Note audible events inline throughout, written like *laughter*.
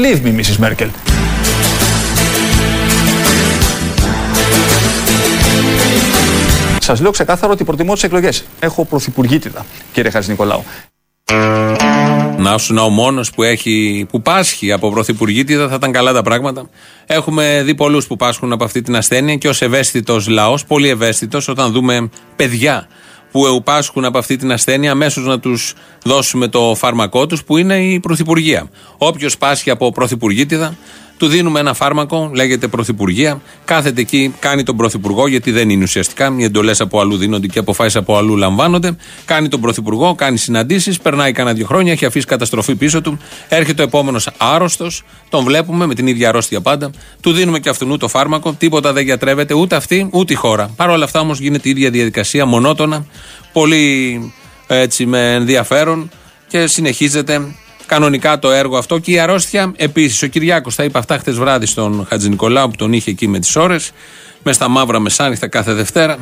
Don't leave me, Mrs. Merkel. Σας λέω ξεκάθαρα ότι προτιμώ τις εκλογές. Έχω πρωθυπουργήτητα, κύριε Χατζη Νικολάου. Να σου ο μόνος που, έχει, που πάσχει από πρωθυπουργήτητα θα ήταν καλά τα πράγματα. Έχουμε δει πολλούς που πάσχουν από αυτή την ασθένεια και ως ευαίσθητος λαός, πολύ ευαίσθητος, όταν δούμε παιδιά που πάσχουν από αυτή την ασθένεια, αμέσως να τους δώσουμε το φάρμακό τους, που είναι η Πρωθυπουργία. Όποιος πάσχει από Πρωθυπουργήτηδα, του δίνουμε ένα φάρμακο, λέγεται Πρωθυπουργία. Κάθεται εκεί, κάνει τον Πρωθυπουργό, γιατί δεν είναι ουσιαστικά. Οι εντολές από αλλού δίνονται και αποφάσεις από αλλού λαμβάνονται. Κάνει τον Πρωθυπουργό, κάνει συναντήσεις, περνάει κανένα δύο χρόνια, έχει αφήσει καταστροφή πίσω του. Έρχεται ο επόμενος άρρωστος, τον βλέπουμε με την ίδια αρρώστια πάντα. Του δίνουμε και αυτού το φάρμακο, τίποτα δεν γιατρεύεται ούτε αυτή ούτε η χώρα. Παρ' όλα αυτά όμως γίνεται η ίδια διαδικασία, μονότονα, πολύ έτσι με ενδιαφέρον και συνεχίζεται κανονικά το έργο αυτό και η αρρώστια επίσης. Ο Κυριάκος τα είπε αυτά χτες βράδυ στον Χατζη Νικολάου που τον είχε εκεί με τις ώρες, με στα μαύρα μεσάνυχτα κάθε Δευτέρα.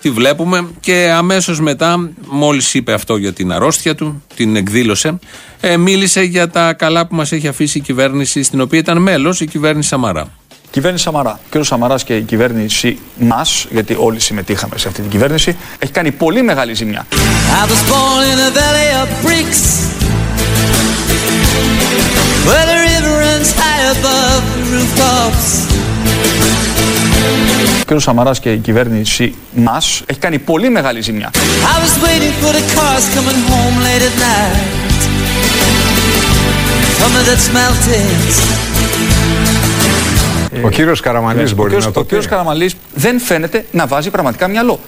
Τη βλέπουμε και αμέσως μετά, μόλις είπε αυτό για την αρρώστια του, την εκδήλωσε, ε, μίλησε για τα καλά που μας έχει αφήσει η κυβέρνηση, στην οποία ήταν μέλος η κυβέρνηση Σαμαρά. Κυβέρνηση Σαμαρά. Ο κ. Σαμαράς και η κυβέρνηση μας, γιατί όλοι συμμετείχαμε σε αυτή την κυβέρνηση, έχει κάνει πολύ μεγάλη ζημιά. Where the river runs high above the rooftops. Ο κ. Σαμαράς και η κυβέρνηση μας έχει κάνει πολύ μεγάλη ζημιά. I was waiting for the cars coming home late at night. that's melted. Ο κύριος Καραμαλής μπορεί να το πει. Ο κύριος Καραμαλής δεν φαίνεται να βάζει πραγματικά μυαλό.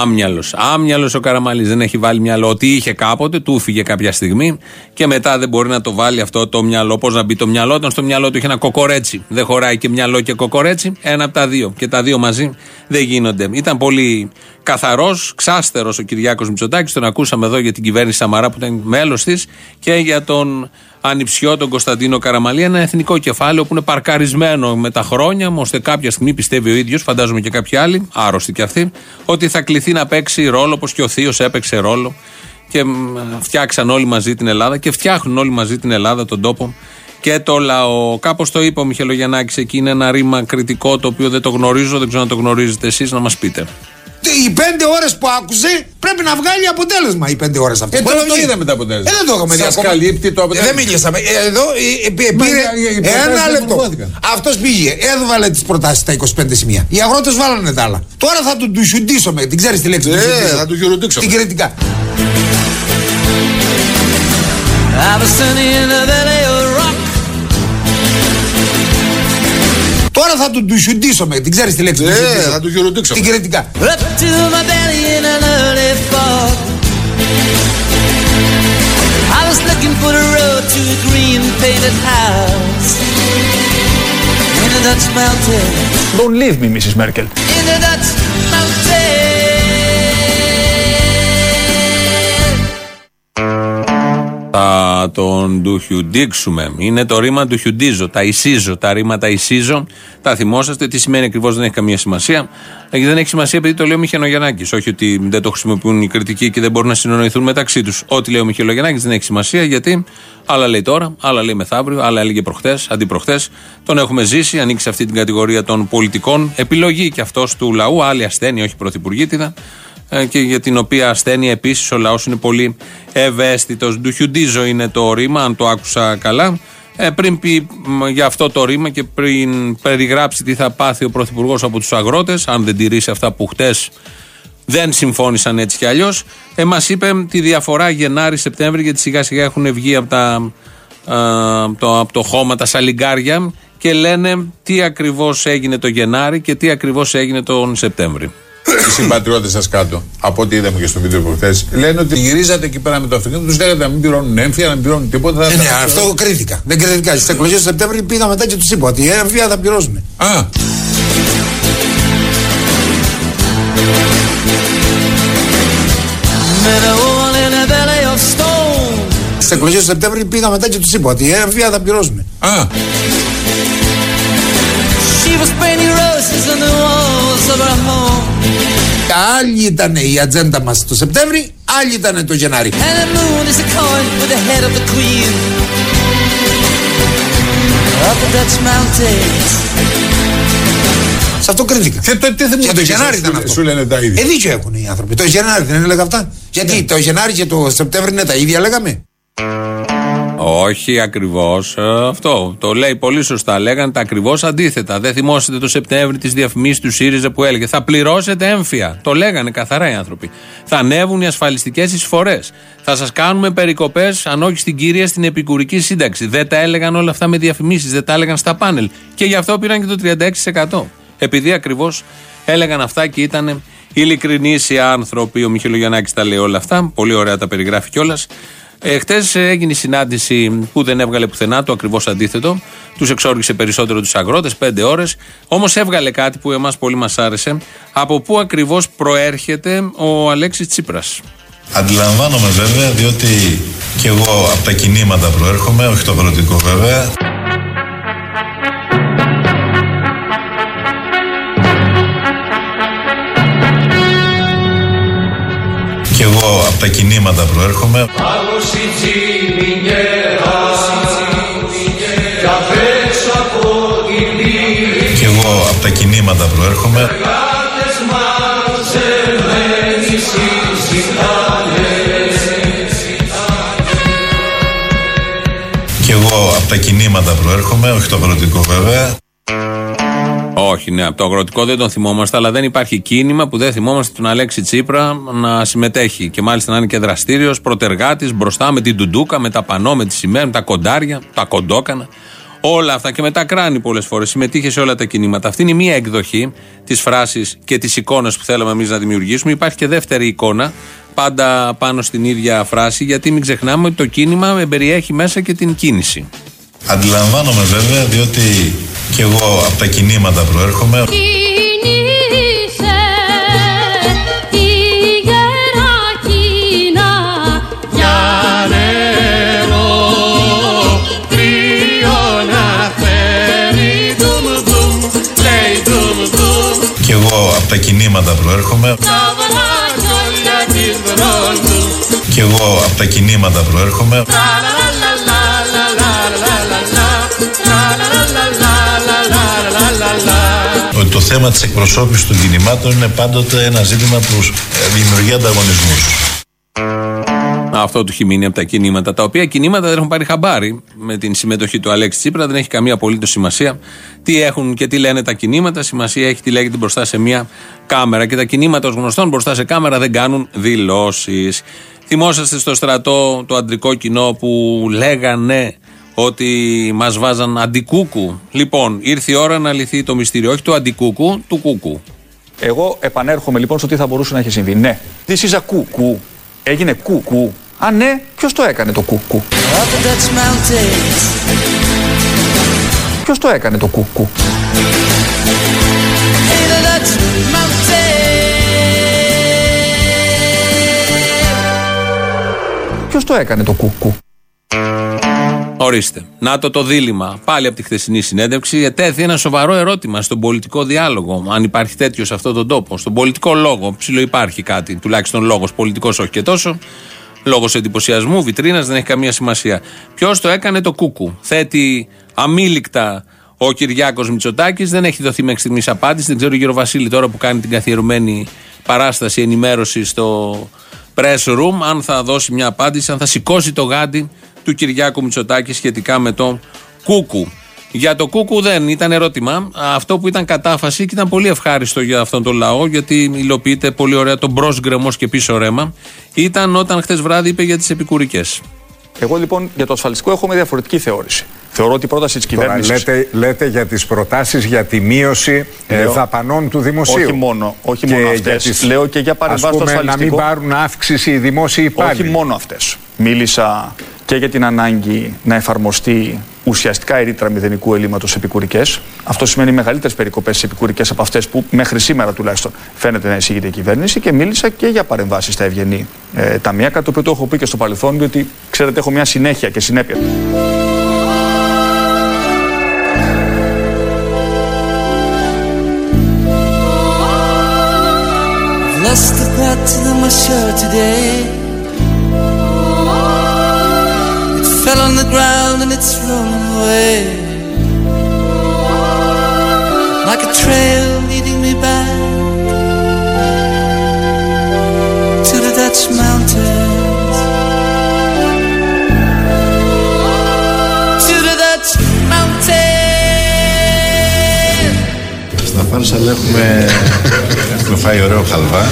Άμυαλος. Άμυαλος ο Καραμαλής. Δεν έχει βάλει μυαλό. Ότι είχε κάποτε, του φύγε κάποια στιγμή και μετά δεν μπορεί να το βάλει αυτό το μυαλό. Πώς να μπει το μυαλό, όταν στο μυαλό του είχε ένα κοκορέτσι. Δεν χωράει και μυαλό και κοκορέτσι. Ένα από τα δύο. Και τα δύο μαζί δεν γίνονται. Ήταν πολύ καθαρός, ξάστερος ο Κυριάκος Μητσοτάκης. Τον ακούσαμε εδώ για την κυβέρνηση Σαμαρά που ήταν μέλος της και για τον ανιψιό τον Κωνσταντίνο Καραμαλή, ένα εθνικό κεφάλαιο που είναι παρκαρισμένο με τα χρόνια, ώστε κάποια στιγμή πιστεύει ο ίδιος, φαντάζομαι και κάποιοι άλλοι, άρρωστοι κι αυτοί, ότι θα κληθεί να παίξει ρόλο όπως και ο Θείος έπαιξε ρόλο και φτιάξαν όλοι μαζί την Ελλάδα και φτιάχνουν όλοι μαζί την Ελλάδα, τον τόπο και το λαό. Κάπως το είπε ο Μιχελογιαννάκη εκεί, είναι ένα ρήμα κριτικό το οποίο δεν το γνωρίζω, δεν ξέρω αν το γνωρίζετε εσείς, να μας πείτε οι πέντε ώρε που άκουσε πρέπει να βγάλει αποτέλεσμα οι πέντε ώρε αυτέ. Ε, τώρα το είδαμε το αποτέλεσμα. Ε, δεν το είχαμε δει. Σα καλύπτει το αποτέλεσμα. Ε, δεν μιλήσαμε. Ε, εδώ ε, πήρε ένα λεπτό. Αυτό πήγε, έβαλε τι προτάσει στα 25 σημεία. Οι αγρότε βάλανε τα άλλα. Τώρα θα του με. Την ξέρει τη λέξη. Ε, θα του χειροτήξω. Την κριτικά. Τώρα θα του ντουσιουντήσω με. Την ξέρεις τη λέξη. Ναι, θα του γιουρουντήσω. Την κριτικά. Don't leave me, Mrs. Merkel. Θα τον του χιουντίξουμε. Είναι το ρήμα του χιουντίζω. Τα ισίζω. Τα ρήματα ισίζω. Τα θυμόσαστε. Τι σημαίνει ακριβώς δεν έχει καμία σημασία. Ε, δεν έχει σημασία επειδή το λέει ο Μιχελογεννάκη. Όχι ότι δεν το χρησιμοποιούν οι κριτικοί και δεν μπορούν να συνονοηθούν μεταξύ τους. Ό,τι λέει ο Μιχελογεννάκη δεν έχει σημασία γιατί άλλα λέει τώρα, άλλα λέει μεθαύριο, άλλα έλεγε προχτέ, αντιπροχτέ. Τον έχουμε ζήσει, ανοίξει αυτή την κατηγορία των πολιτικών. Επιλογή και αυτός του λαού, άλλη ασθένεια, όχι πρωθυπουργήτηδα. Ε, και για την οποία ασθένεια επίσης ο λαός είναι πολύ ευαίσθητος. Ντουχιουντίζο είναι το ρήμα, αν το άκουσα καλά. Ε, πριν πει για αυτό το ρήμα και πριν περιγράψει τι θα πάθει ο Πρωθυπουργός από τους αγρότες, αν δεν τηρήσει αυτά που χτες δεν συμφώνησαν έτσι κι αλλιώς, ε, μας είπε τη διαφορά Γενάρη-Σεπτέμβρη, γιατί σιγά σιγά έχουν βγει από, τα, ε, το, από το χώμα τα σαλιγκάρια και λένε τι ακριβώς έγινε το Γενάρη και τι ακριβώς έγινε τον Σεπτέμβρη οι συμπατριώτες σας κάτω, από ό,τι είδαμε και στο βίντεο προχθέ, λένε ότι γυρίζατε εκεί πέρα με το αυτοκίνητο, τους λέγατε να μην πληρώνουν έμφυα, να μην πληρώνουν τίποτα. Ε, ναι, αυτό κρίθηκα. Δεν κρίθηκα. Στις εκλογές του Σεπτέμβρη πήγα μετά και τους είπα ότι οι έμφυα θα πληρώσουν. Α. Στις εκλογές του Σεπτέμβρη πήγα μετά και τους είπα ότι οι έμφυα θα πληρώσουν. Α. She was painting roses on the walls of her home. Άλλη ήταν η ατζέντα μας το Σεπτέμβρη, άλλη ήταν το Γενάρη. And the moon is a coin with the head of the queen. Σε αυτό κρίθηκα. Και το, τι το Γενάρη ήταν αυτό. Σου λένε τα ίδια. Ε, δίκιο έχουν οι άνθρωποι. Το Γενάρη δεν έλεγα αυτά. Γιατί ναι. το Γενάρη και το Σεπτέμβρη είναι τα ίδια, λέγαμε. Όχι ακριβώς αυτό. Το λέει πολύ σωστά. Λέγανε τα ακριβώς αντίθετα. Δεν θυμόσαστε το Σεπτέμβρη της διαφημίσει του ΣΥΡΙΖΑ που έλεγε Θα πληρώσετε έμφυα. Το λέγανε καθαρά οι άνθρωποι. Θα ανέβουν οι ασφαλιστικές εισφορές. Θα σας κάνουμε περικοπές, αν όχι στην κύρια, στην επικουρική σύνταξη. Δεν τα έλεγαν όλα αυτά με διαφημίσεις. Δεν τα έλεγαν στα πάνελ. Και γι' αυτό πήραν και το 36%. Επειδή ακριβώς έλεγαν αυτά και ήταν ειλικρινείς οι άνθρωποι. Ο Μιχελογιαννάκη τα λέει όλα αυτά. Πολύ ωραία τα περιγράφει κιόλας. Ε, Χτε έγινε η συνάντηση που δεν έβγαλε πουθενά το ακριβώς αντίθετο. Τους εξόργησε περισσότερο τους αγρότες, πέντε ώρες. Όμως έβγαλε κάτι που εμάς πολύ μας άρεσε. Από πού ακριβώς προέρχεται ο Αλέξης Τσίπρας; Αντιλαμβάνομαι βέβαια, διότι και εγώ από τα κινήματα προέρχομαι, όχι το αγροτικό βέβαια. Εγώ από τα κινήματα προέρχομαι. Και εγώ από τα κινήματα προέρχομαι. Και εγώ από τα κινήματα προέρχομαι, όχι το αγροτικό βέβαια. Όχι, ναι, από το αγροτικό δεν τον θυμόμαστε, αλλά δεν υπάρχει κίνημα που δεν θυμόμαστε τον Αλέξη Τσίπρα να συμμετέχει. Και μάλιστα να είναι και δραστήριος, πρωτεργάτη, μπροστά με την τουντούκα, με τα πανό, με τη σημαία, με τα κοντάρια, τα κοντόκανα. Όλα αυτά και με τα κράνη πολλές φορές. Συμμετείχε σε όλα τα κινήματα. Αυτή είναι η μία εκδοχή της φράσης και της εικόνας που θέλαμε εμείς να δημιουργήσουμε. Υπάρχει και δεύτερη εικόνα, πάντα πάνω στην ίδια φράση, γιατί μην ξεχνάμε ότι το κίνημα περιέχει μέσα και την κίνηση. Αντιλαμβάνομαι βέβαια, διότι και εγώ από τα κινήματα προέρχομαι. Και εγώ από τα κινήματα προέρχομαι. Και εγώ από τα κινήματα προέρχομαι. Ότι το θέμα της εκπροσώπησης των κινημάτων είναι πάντοτε ένα ζήτημα που ε, δημιουργεί ανταγωνισμούς. Αυτό του έχει μείνει από τα κινήματα. Τα οποία κινήματα δεν έχουν πάρει χαμπάρι με την συμμετοχή του Αλέξη Τσίπρα. Δεν έχει καμία απολύτως σημασία τι έχουν και τι λένε τα κινήματα. Σημασία έχει τι λέγεται μπροστά σε μια κάμερα. Και τα κινήματα ως γνωστόν μπροστά σε κάμερα δεν κάνουν δηλώσεις. Θυμόσαστε στο στρατό το αντρικό κοινό που λέγανε ότι μας βάζαν αντικούκου. Λοιπόν, ήρθε η ώρα να λυθεί το μυστήριο, όχι του αντικούκου, του κούκου. Εγώ επανέρχομαι λοιπόν στο τι θα μπορούσε να έχει συμβεί. Ναι, this is a κούκου. Έγινε κούκου. Α, ναι, ποιος το έκανε το κούκου; Ποιος το έκανε το κούκου; Ποιος το έκανε το κούκου; Ορίστε. Να το το δίλημα. Πάλι από τη χθεσινή συνέντευξη ετέθη ένα σοβαρό ερώτημα στον πολιτικό διάλογο. Αν υπάρχει τέτοιος σε αυτόν τον τόπο. Στον πολιτικό λόγο. Ψηλό υπάρχει κάτι. Τουλάχιστον λόγος. Πολιτικός όχι και τόσο. Λόγος εντυπωσιασμού, βιτρίνας, δεν έχει καμία σημασία. Ποιος το έκανε το κούκου. Θέτει αμήλικτα ο Κυριάκος Μητσοτάκης. Δεν έχει δοθεί μέχρι στιγμής απάντηση. Δεν ξέρω, ο Βασίλη τώρα που κάνει την καθιερωμένη παράσταση ενημέρωσης στο press room, αν θα δώσει μια απάντηση, αν θα σηκώσει το γάντι του Κυριάκου Μητσοτάκη σχετικά με το Κούκου. Για το Κούκου δεν ήταν ερώτημα. Αυτό που ήταν κατάφαση και ήταν πολύ ευχάριστο για αυτόν τον λαό, γιατί υλοποιείται πολύ ωραία το μπρος γκρεμός και πίσω ρέμα, ήταν όταν χτε βράδυ είπε για τις επικουρικές. Εγώ λοιπόν για το ασφαλιστικό έχω μια διαφορετική θεώρηση. Θεωρώ ότι η πρόταση της κυβέρνηση. Λέτε, λέτε για τις προτάσεις για τη μείωση ε, Λέω, δαπανών του δημοσίου. Όχι μόνο, όχι μόνο αυτές. Λέω και για παρεμβάσεις στο ασφαλιστικό. Να μην πάρουν αύξηση οι δημόσιοι υπάλληλοι. Όχι μόνο αυτές. Μίλησα και για την ανάγκη να εφαρμοστεί ουσιαστικά η ρήτρα μηδενικού ελλείμματος επικουρικές. Αυτό σημαίνει μεγαλύτερες περικοπές επικουρικές από αυτές που μέχρι σήμερα τουλάχιστον φαίνεται να εισηγείται η κυβέρνηση. Και μίλησα και για παρεμβάσεις στα ευγενή ε, ταμεία, κάτι το οποίο το έχω πει και στο παρελθόν, διότι ξέρετε, έχω μια συνέχεια και συνέπεια. on the ground and it's thrown away. Like a trail leading me back to the Dutch mountains. To the Dutch mountains. Στα φάρσαλ έχουμε, *laughs* έχουμε φάει ωραίο χαλβά.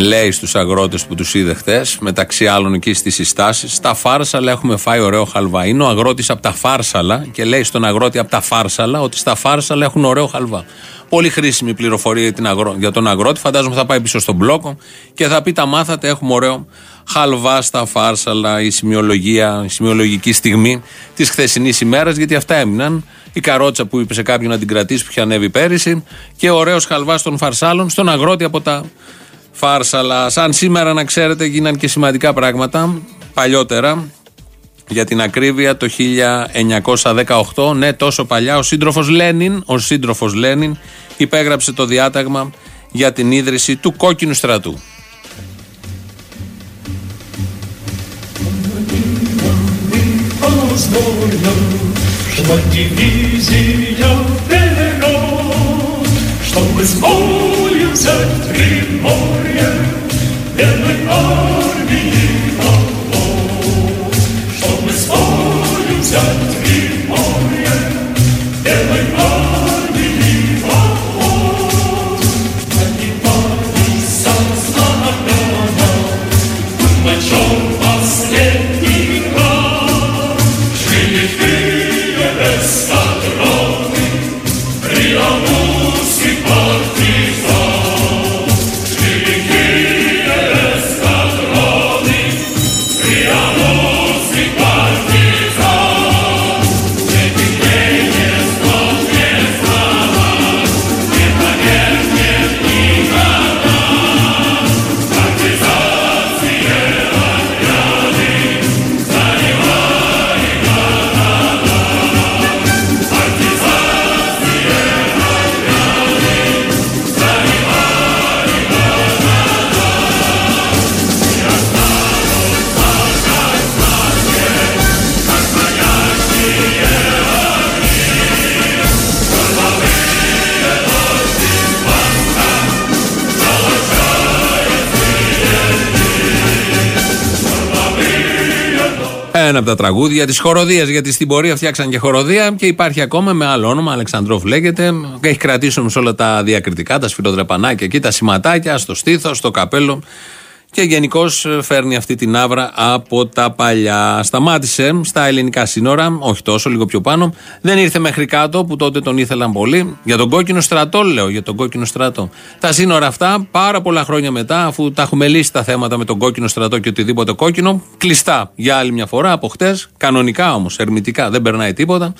Λέει στους αγρότες που τους είδε χθες, μεταξύ άλλων εκεί στις συστάσεις, στα φάρσαλα έχουμε φάει ωραίο χαλβά. Είναι ο αγρότης από τα φάρσαλα και λέει στον αγρότη από τα φάρσαλα ότι στα φάρσαλα έχουν ωραίο χαλβά. Πολύ χρήσιμη πληροφορία για, την αγρό... για τον αγρότη. Φαντάζομαι θα πάει πίσω στον μπλόκο και θα πει: Τα μάθατε, έχουμε ωραίο χαλβά στα φάρσαλα. Η σημειολογία, η σημειολογική στιγμή της χθεσινής ημέρας, γιατί αυτά έμειναν. Η καρότσα που είπε σε κάποιον να την κρατήσει που είχε ανέβει πέρυσι και ο ωραίος χαλβάς των φαρσάλων στον αγρότη από τα φάρσα, αλλά σαν σήμερα να ξέρετε γίναν και σημαντικά πράγματα παλιότερα. Για την ακρίβεια το 1918, ναι τόσο παλιά, ο σύντροφος Λένιν, ο σύντροφος Λένιν υπέγραψε το διάταγμα για την ίδρυση του κόκκινου στρατού. Jan Trier. Από τα τραγούδια της χοροδίας. Γιατί στην πορεία φτιάξαν και χοροδία και υπάρχει ακόμα με άλλο όνομα. Αλεξανδρόφ λέγεται. Και έχει κρατήσει όμως όλα τα διακριτικά, τα σφυροδρεπανάκια εκεί, τα σηματάκια στο στήθος, στο καπέλο. Και γενικώς φέρνει αυτή την άβρα από τα παλιά. Σταμάτησε στα ελληνικά σύνορα, όχι τόσο, λίγο πιο πάνω. Δεν ήρθε μέχρι κάτω που τότε τον ήθελαν πολύ. Για τον κόκκινο στρατό, λέω, για τον κόκκινο στρατό. Τα σύνορα αυτά, πάρα πολλά χρόνια μετά, αφού τα έχουμε λύσει τα θέματα με τον κόκκινο στρατό και οτιδήποτε κόκκινο, κλειστά για άλλη μια φορά από χτες. Κανονικά όμως, ερμητικά, δεν περνάει τίποτα.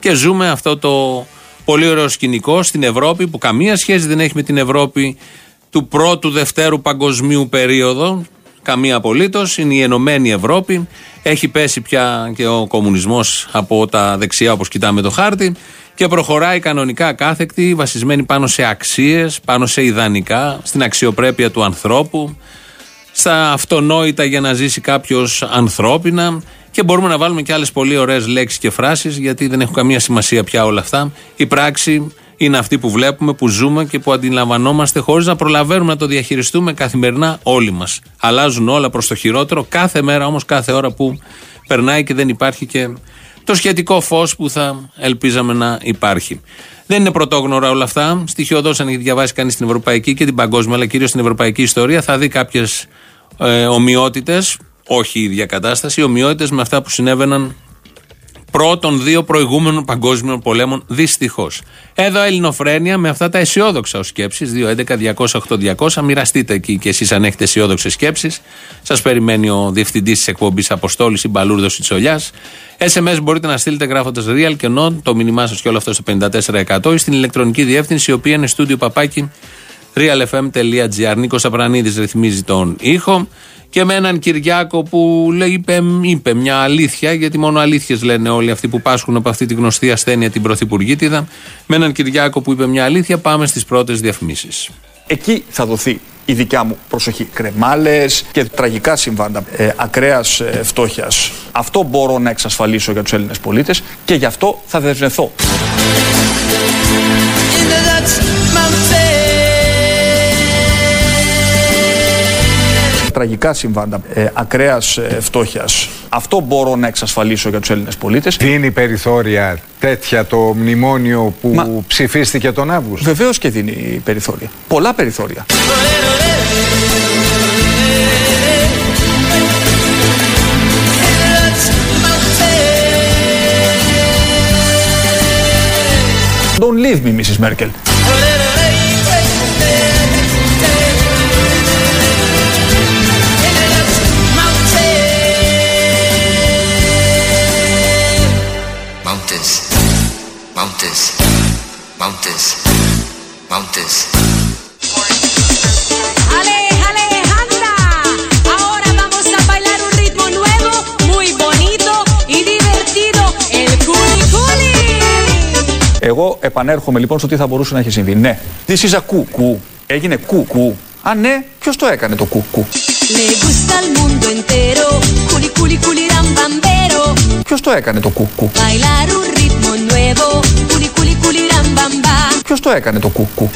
Και ζούμε αυτό το πολύ ωραίο σκηνικό στην Ευρώπη που καμία σχέση δεν έχει με την Ευρώπη του πρώτου δευτέρου παγκοσμίου περίοδο. Καμία απολύτως. Είναι η Ενωμένη Ευρώπη. Έχει πέσει πια και ο κομμουνισμός από τα δεξιά, όπως κοιτάμε το χάρτη. Και προχωράει κανονικά κάθεκτη, βασισμένη πάνω σε αξίες, πάνω σε ιδανικά, στην αξιοπρέπεια του ανθρώπου, στα αυτονόητα για να ζήσει κάποιος ανθρώπινα. Και μπορούμε να βάλουμε και άλλες πολύ ωραίες λέξεις και φράσεις, γιατί δεν έχουν καμία σημασία πια όλα αυτά. Η πράξη είναι αυτή που βλέπουμε, που ζούμε και που αντιλαμβανόμαστε χωρίς να προλαβαίνουμε να το διαχειριστούμε καθημερινά όλοι μας. Αλλάζουν όλα προς το χειρότερο, κάθε μέρα όμως, κάθε ώρα που περνάει και δεν υπάρχει και το σχετικό φως που θα ελπίζαμε να υπάρχει. Δεν είναι πρωτόγνωρα όλα αυτά. Στοιχειοδό, αν έχει διαβάσει κανείς την ευρωπαϊκή και την παγκόσμια, αλλά κυρίως την ευρωπαϊκή ιστορία, θα δει κάποιες ε, ομοιότητες, όχι η ίδια κατάσταση, ομοιότητες με αυτά που συνέβαιναν πρώτων δύο προηγούμενων παγκόσμιων πολέμων, δυστυχώς. Εδώ Ελληνοφρένια με αυτά τα αισιόδοξα ως σκέψεις. 2.11.208.200. Μοιραστείτε εκεί κι εσείς αν έχετε αισιόδοξες σκέψεις. Σας περιμένει ο διευθυντής της εκπομπής Αποστόλης ή Μπαλούρδος Ιτσολιά. SMS μπορείτε να στείλετε γράφοντας real και non το μήνυμά σας και όλο αυτό στο 54% ή στην ηλεκτρονική διεύθυνση η οποία είναι στούντιο παπάκι realfm.gr. Νίκος Απρανίδης ρυθμίζει τον ήχο. Και με έναν Κυριάκο που λέει, είπε, είπε μια αλήθεια, γιατί μόνο αλήθειες λένε όλοι αυτοί που πάσχουν από αυτή τη γνωστή ασθένεια την Πρωθυπουργήτηδα. Με έναν Κυριάκο που είπε μια αλήθεια, πάμε στις πρώτες διαφημίσεις. Εκεί θα δοθεί η δικιά μου προσοχή. Κρεμάλες και τραγικά συμβάντα ε, ακραίας ε, φτώχειας. Αυτό μπορώ να εξασφαλίσω για τους Έλληνες πολίτες και γι' αυτό θα δεσμευθώ. Τραγικά συμβάντα ε, ακραίας ε, φτώχειας. Αυτό μπορώ να εξασφαλίσω για τους Έλληνες πολίτες. Δίνει περιθώρια τέτοια το μνημόνιο που Μα- ψηφίστηκε τον Αύγουστο; Βεβαίως και δίνει περιθώρια. Πολλά περιθώρια. Don't leave me, Mrs. Merkel. Εγώ επανέρχομαι λοιπόν στο τι θα μπορούσε να έχει συμβεί. Ναι. This is. Έγινε κούκου. Αν ναι, ποιος το έκανε το κούκου; Ποιος το έκανε το κούκου; Ποιος το έκανε το κου. Κου.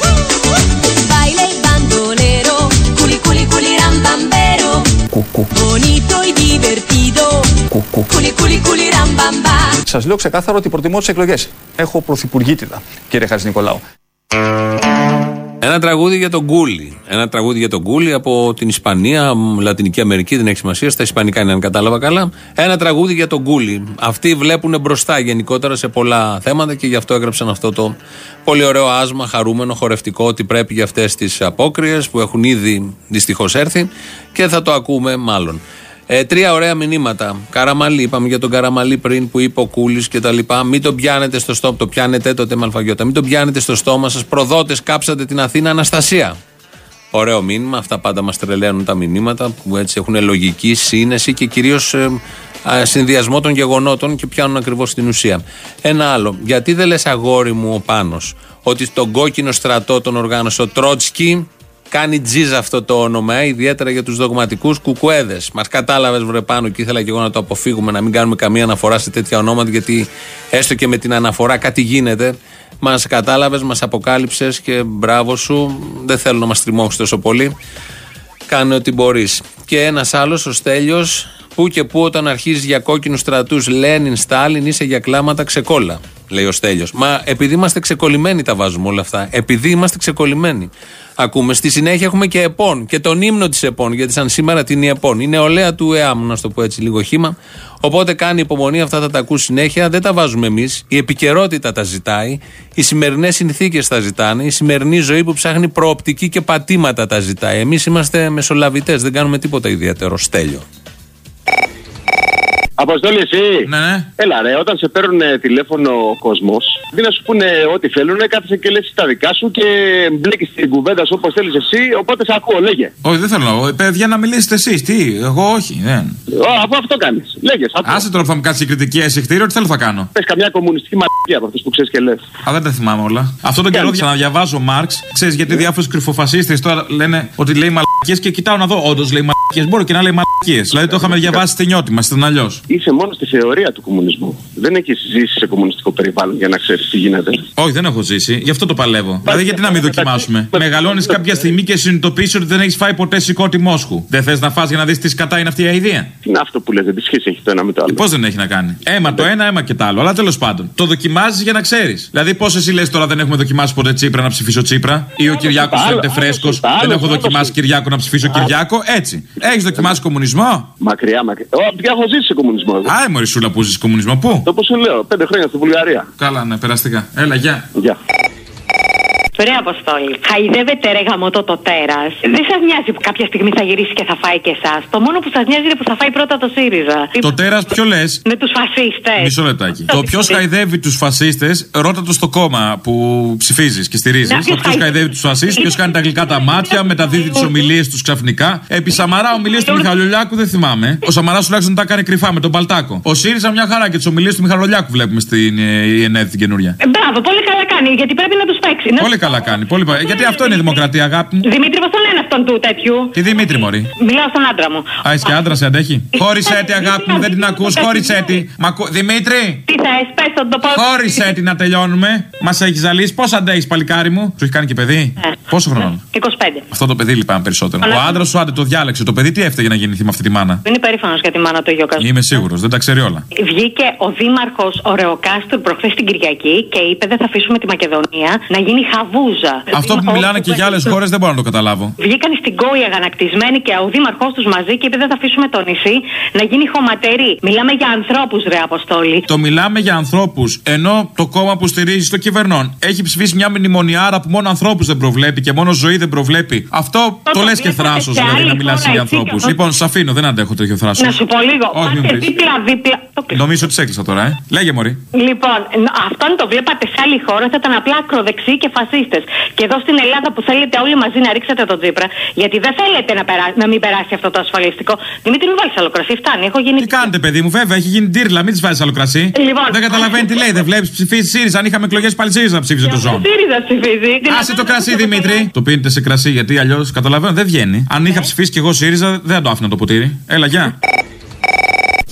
Baila el bandolero. Culi culi culi ram bambero. Κου. Κου. Bonito y divertido. Κου. Κου. Culi culi culi ram bamba. Σας λέω ξεκάθαρα ότι προτιμώ τις εκλογές. Έχω πρωθυπουργήτηδα, κύριε Χατζη Νικολάου. Ένα τραγούδι για τον Γκούλι. Ένα τραγούδι για τον Γκούλι από την Ισπανία, μ, Λατινική Αμερική, δεν έχει σημασία. Στα Ισπανικά είναι, αν κατάλαβα καλά. Ένα τραγούδι για τον Γκούλι. Αυτοί βλέπουν μπροστά γενικότερα σε πολλά θέματα και γι' αυτό έγραψαν αυτό το πολύ ωραίο άσμα, χαρούμενο, χορευτικό, ότι πρέπει για αυτές τις απόκριες που έχουν ήδη δυστυχώς έρθει και θα το ακούμε μάλλον. Ε, τρία ωραία μηνύματα. Καραμαλή, είπαμε για τον Καραμαλή πριν που είπε ο Κούλης και τα λοιπά. Μην τον πιάνετε στο στόμα, το πιάνετε τότε με αλφαγιώτα. Μην τον πιάνετε στο στόμα σας. Προδότες, κάψατε την Αθήνα Αναστασία. Ωραίο μήνυμα. Αυτά πάντα μας τρελαίνουν τα μηνύματα που έτσι έχουν λογική, σύνεση και κυρίως συνδυασμό των γεγονότων και πιάνουν ακριβώς την ουσία. Ένα άλλο. Γιατί δεν λες αγόρι μου ο Πάνος ότι στον κόκκινο στρατό τον οργάνωσε ο Τρότσκι Κάνει τζίζα αυτό το όνομα, ε, ιδιαίτερα για τους δογματικούς κουκουέδες. Μας κατάλαβες, βρε πάνω, και ήθελα και εγώ να το αποφύγουμε, να μην κάνουμε καμία αναφορά σε τέτοια ονόματα, γιατί έστω και με την αναφορά κάτι γίνεται. Μας κατάλαβες, μας αποκάλυψες και μπράβο σου. Δεν θέλω να μας τριμώξεις τόσο πολύ. Κάνε ό,τι μπορείς. Και ένας άλλος, ο Στέλιος, που και που όταν αρχίζεις για κόκκινους στρατούς Λένιν, Στάλιν, είσαι για κλάματα ξεκόλα. Λέει ο Στέλιος. Μα επειδή είμαστε ξεκολλημένοι τα βάζουμε όλα αυτά. Επειδή είμαστε ξεκολλημένοι. Ακούμε. Στη συνέχεια έχουμε και ΕΠΟΝ και τον ύμνο της ΕΠΟΝ, γιατί σαν σήμερα την ΕΠΟΝ. Είναι ολέα του ΕΑΜ, να το πω έτσι λίγο χήμα. Οπότε κάνει υπομονή, αυτά θα τα ακούς συνέχεια. Δεν τα βάζουμε εμείς. Η επικαιρότητα τα ζητάει. Οι σημερινές συνθήκες τα ζητάνε. Η σημερινή ζωή που ψάχνει προοπτική και πατήματα τα ζητάει. Εμείς είμαστε μεσολαβητές, δεν κάνουμε τίποτα ιδιαίτερο. Στέλιο. Αποστόλη, εσύ. Ναι, ναι. Έλα, ρε, όταν σε παίρνουν τηλέφωνο ο κόσμος, αντί να σου πούνε ό,τι θέλουν, κάθεσαι και λες τα δικά σου και μπλέκεις την κουβέντα σου όπως θέλεις εσύ. Οπότε σε ακούω, λέγε. Όχι, δεν θέλω να πω. Παιδιά, να μιλήσετε εσείς. Τι, εγώ όχι. Δεν. Ω, αφού αυτό κάνεις. Λέγες. Άσε τώρα που θα μου κάτσει η κριτική αισθητήριο, τι θέλω θα κάνω. Πες καμιά κομμουνιστική μαλακία από αυτούς που ξέρεις και λες. Α, δεν τα θυμάμαι όλα. Αυτό τον καιρό να διαβάζω Μάρξ, ξέρεις γιατί διάφορου κρυφοφασίστε τώρα λένε ότι λέει μαλακίες και κοιτάω να δω. Όντως λέει μαλακίε. Μπορεί και να λέει μαλακίες. Δηλαδή το είχαμε διαβάσει στη νιώτη μας, ήταν αλλιώς. Είσαι μόνο στη θεωρία του κομμουνισμού. Δεν έχει ζήσει σε κομμουνιστικό περιβάλλον για να ξέρεις τι γίνεται. Όχι, δεν έχω ζήσει. Γι' αυτό το παλεύω. Δηλαδή, γιατί να μην δοκιμάσουμε; Μεγαλώνεις κάποια στιγμή και συνειδητοποιήσει ότι δεν έχεις φάει ποτέ σηκώτη Μόσχου. Δεν θες να φας για να δεις τι κατά είναι αυτή η αηδία; Τι είναι αυτό που λέτε, τι σχέση έχει το ένα με το άλλο; Πώς δεν έχει να κάνει; Αίμα το ένα, αίμα και το άλλο. Αλλά τέλος πάντων. Το δοκιμάζεις για να ξέρεις. Δηλαδή, πώς εσύ λες τώρα δεν έχουμε δοκιμάσει ποτέ Τσίπρα να ψηφίσω Τσίπρα; Ή ο Κυριάκος φαίνεται φρέσκος; Δεν έχω δοκιμάσει Κυριάκο να ψηφίσω Κυριάκο; Έτσι. Έχεις δοκιμάσει κομμουνισμό; Μακριά, μακριά. Ω, πια έχω ζήσει σε κομμουνισμό. εγώ. Άι, Μωρή Σούλα που ζεις κομμουνισμό. Πού; Το πώς σου λέω, πέντε χρόνια στη Βουλγαρία. Καλά, ναι, περαστικά. Έλα, γεια. Γεια. Ρε Αποστόλη, χαϊδεύετε ρε γαμωτό το τέρας. Δεν σας νοιάζει που κάποια στιγμή θα γυρίσει και θα φάει και εσάς. Το μόνο που σας νοιάζει είναι που θα φάει πρώτα το ΣΥΡΙΖΑ. Το τέρας ποιο λες; Με τους φασίστες. Μισό λεπτάκι. Το ποιος χαϊδεύει τους φασίστες, ρώτα το στο κόμμα που ψηφίζεις και στηρίζεις. Να, Το ποιος ποιος χαϊ- χαϊδεύει τους φασίστες, ποιος κάνει τα γλυκά τα μάτια, μεταδίδει τις ομιλίες τους ξαφνικά. Επί Σαμαρά, ομιλίες του Μιχαλολιάκου δεν θυμάμαι. Ο Σαμαράς τουλάχιστον τα κάνει κρυφά με τον Παλτάκο. Ο ΣΥΡΙΖΑ μια χαρά και τις ομιλίες του Μιχαλολιάκου βλέπουμε στην ε, ΕΝΕΔ την καινούρια. Ε, Μπράβο, πολύ καλά κάνει, γιατί πρέπει να τους παίξει. Να Πολύ σου πω, καλά κάνει. Πολύ πα- Γιατί αυτό είναι η δημοκρατία, αγάπη μου. Δημήτρη, πώ το λένε αυτόν του τέτοιου; Τι Δημήτρη, Μωρή; Μιλάω στον άντρα μου. Α, είσαι και άντρας, σε αντέχει; Χώρισε τη, αγάπη μου, δεν την ακούς. Χώρισε τη. Μ' ακού- Δημήτρη, Τι θε, πες τον το πω. χώρισε τη να τελειώνουμε. Μας έχεις ζαλίσει. Πώς αντέχεις, παλικάρι μου; Σου έχει κάνει και παιδί; Ε. Πόσο χρόνο; 25. Αυτό το παιδί λυπάμαι περισσότερο. Αλλά- Ο άντρας σου άντε το διάλεξε. Το παιδί τι έφταιγε να γεννηθεί με αυτή τη μάνα; Είναι περήφανος για τη μάνα του Γιώκα. Είμαι σίγουρος, δεν τα ξέρει όλα. Βγήκε ο Δήμαρχος ο Ρεοκάστορ προχθές την Κυριακή και είπε δεν θα αφήσουμε τη Μακεδονία να γίνει χαβούζα. Αυτό που μιλάνε και για άλλες χώρες δεν μπορώ να το καταλάβω. Βγήκαν στην κόη αγανακτισμένοι και ο Δήμαρχός τους μαζί και είπε δεν θα αφήσουμε το νησί να γίνει χωματερή. Μιλάμε για ανθρώπους, ρε Αποστόλη. Το μιλάμε για ανθρώπους, ενώ το κόμμα που στηρίζει το κυβερνών έχει ψηφίσει μια μνημονιάρα που μόνο ανθρώπους δεν προβλέπει και μόνο ζωή δεν προβλέπει. Αυτό το λες και θράσος, σε δηλαδή, άλλη να μιλάς χώρα, για εσύ ανθρώπους. και- Λοιπόν, σα αφήνω, δεν αντέχω τέτοιο θράσο. Να σου πω λίγο. Όχι, μην Πάτε πεις. δίπλα-δίπλα. Το κλείσω. Νομίζω ότι σε έκλεισα τώρα, ε. Λέγε, Μωρή. Λοιπόν, ν- αυτό αν το βλέπατε σε άλλη χώρα θα ήταν απλά ακροδεξιοί και φασίστες. Και εδώ στην Ελλάδα που θέλετε όλοι μαζί να ρίξετε τον Τζίπρα, γιατί δεν θέλετε να, περά... να μην περάσει αυτό το ασφαλιστικό. Δημήτρη, μην βάλεις άλλο κρασί, φτάνει. Έχω γίνει. Τι κάνετε, παιδί μου, βέβαια, έχει γίνει τύρλα, μην της βάζεις άλλο κρασί. Λοιπόν. Δεν καταλαβαίνει τι λέει, δεν βλέπεις, ψηφίζει ΣΥΡΙΖΑ. Αν είχαμε εκλογές πάλι ΣΥΡΙΖΑ να ψήφιζε το ζώο. ΣΥΡΙΖΑ ψηφίζει. Άσε το κρασί, Δημήτρη. Το πίνετε σε κρασί, γιατί αλλιώς καταλαβαίνω δεν βγαίνει. Αν είχα ψηφίσει κι εγώ ΣΥΡΙΖΑ, δεν θα το άφηνα το ποτήρι. Έλα, γεια.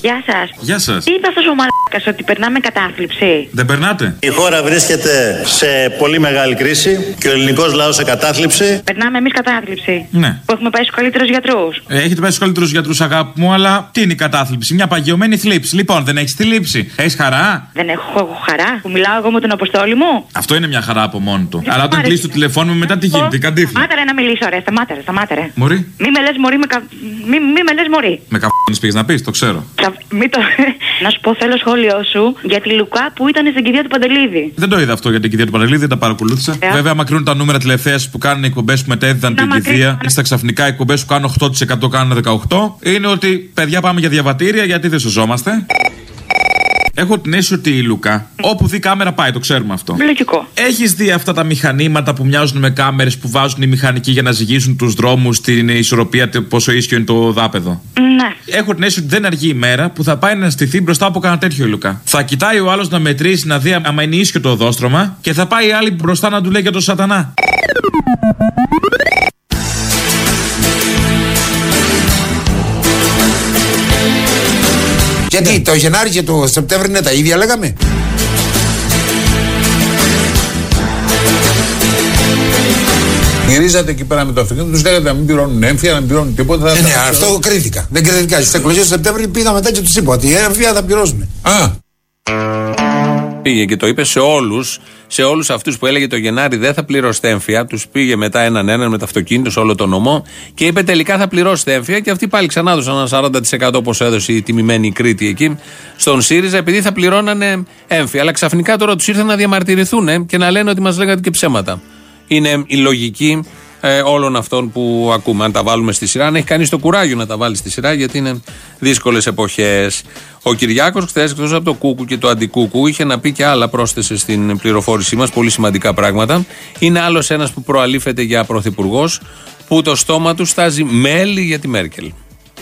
Γεια σας. Γεια σας. Τι είπε αυτό ο μαλάκα ότι περνάμε κατάθλιψη. Δεν περνάτε. Η χώρα βρίσκεται σε πολύ μεγάλη κρίση και ο ελληνικός λαός σε κατάθλιψη. Περνάμε εμείς κατάθλιψη. Ναι. Που έχουμε πάει στους καλύτερους γιατρούς. Ε, Έχετε πάει στους καλύτερους γιατρούς, αγάπη μου, αλλά τι είναι η κατάθλιψη; Μια παγιωμένη θλίψη. Λοιπόν, δεν έχεις τη λήψη. Έχεις χαρά; Δεν έχω εγώ χαρά που μιλάω εγώ με τον Αποστόλη μου. Αυτό είναι μια χαρά από μόνο του. Αλλά όταν κλείσει το τηλεφώνημα μετά τι γίνεται, η καντίφλα. Σταμάτα ρε να μιλήσω, ρε. Σταμάτα, ρε. Σταμάτα, ρε. Μωρή, Μη με λες μωρή με κα... Μη, μη με λες μωρή. με καφόνι πήγες να πεις, το ξέρω. Θα- Μη το... *laughs* να σου πω, θέλω σχόλιο σου για τη Λουκά που ήταν στην κηδεία του Παντελίδη. Δεν το είδα αυτό για την κηδεία του Πανελίδη, δεν τα παρακολούθησα. Ε. Βέβαια, μακρύνουν τα νούμερα τηλεθέας που κάνουν οι εκπομπές που μετέδιδαν την μακρύνουν. κηδεία ή στα ξαφνικά οι εκπομπές που κάνουν 8% κάνουν 18. Είναι ότι παιδιά πάμε για διαβατήρια γιατί δεν σωζόμαστε. Έχω την αίσθηση ότι η Λουκά, όπου δει κάμερα πάει, το ξέρουμε αυτό. Λογικό. Έχεις δει αυτά τα μηχανήματα που μοιάζουν με κάμερες που βάζουν οι μηχανικοί για να ζυγίσουν τους δρόμους στην ισορροπία τε- πόσο ίσιο είναι το δάπεδο; Ναι. Έχω την αίσθηση ότι δεν αργεί η μέρα που θα πάει να στηθεί μπροστά από κανένα τέτοιο η Λουκά. Θα κοιτάει ο άλλος να μετρήσει, να δει άμα είναι ίσιο το οδόστρωμα και θα πάει η άλλη μπροστά να του λέει για τον Σατανά. Γιατί το Γενάρη και το Σεπτέμβρη είναι τα ίδια, λέγαμε. Γυρίζατε εκεί πέρα με το αυτοκίνητο, τους λέγατε να μην πληρώνουν έμφυα, να μην πληρώνουν τίποτα. Ε, ναι, αυτό κρίθηκα. Δεν κρίθηκα. Στις εκλογές του Σεπτέμβρη πήγα μετά και τους είπα ότι ε, έμφυα θα πληρώσουμε. Α, Πήγε και το είπε σε όλους σε όλους αυτούς που έλεγε το Γενάρη δεν θα πληρώσετε έμφυα. Τους πήγε μετά έναν έναν με το αυτοκίνητο σε όλο το νομό και είπε τελικά θα πληρώσετε έμφυα. Και αυτοί πάλι ξανά έδωσαν ένα 40% όπως έδωσε η τιμημένη Κρήτη εκεί στον ΣΥΡΙΖΑ επειδή θα πληρώνανε έμφυα. Αλλά ξαφνικά τώρα τους ήρθε να διαμαρτυρηθούν και να λένε ότι μας λέγατε και ψέματα. Είναι η λογική ε, όλων αυτών που ακούμε. Αν τα βάλουμε στη σειρά, αν έχει κανείς το κουράγιο να τα βάλει στη σειρά, γιατί είναι δύσκολες εποχές. Ο Κυριάκος, χθες, εκτός από το κούκου και το αντικούκου, είχε να πει και άλλα, πρόσθεσε στην πληροφόρησή μας, πολύ σημαντικά πράγματα. Είναι άλλος ένας που προαλήφεται για πρωθυπουργός, που το στόμα του στάζει μέλι για τη Μέρκελ.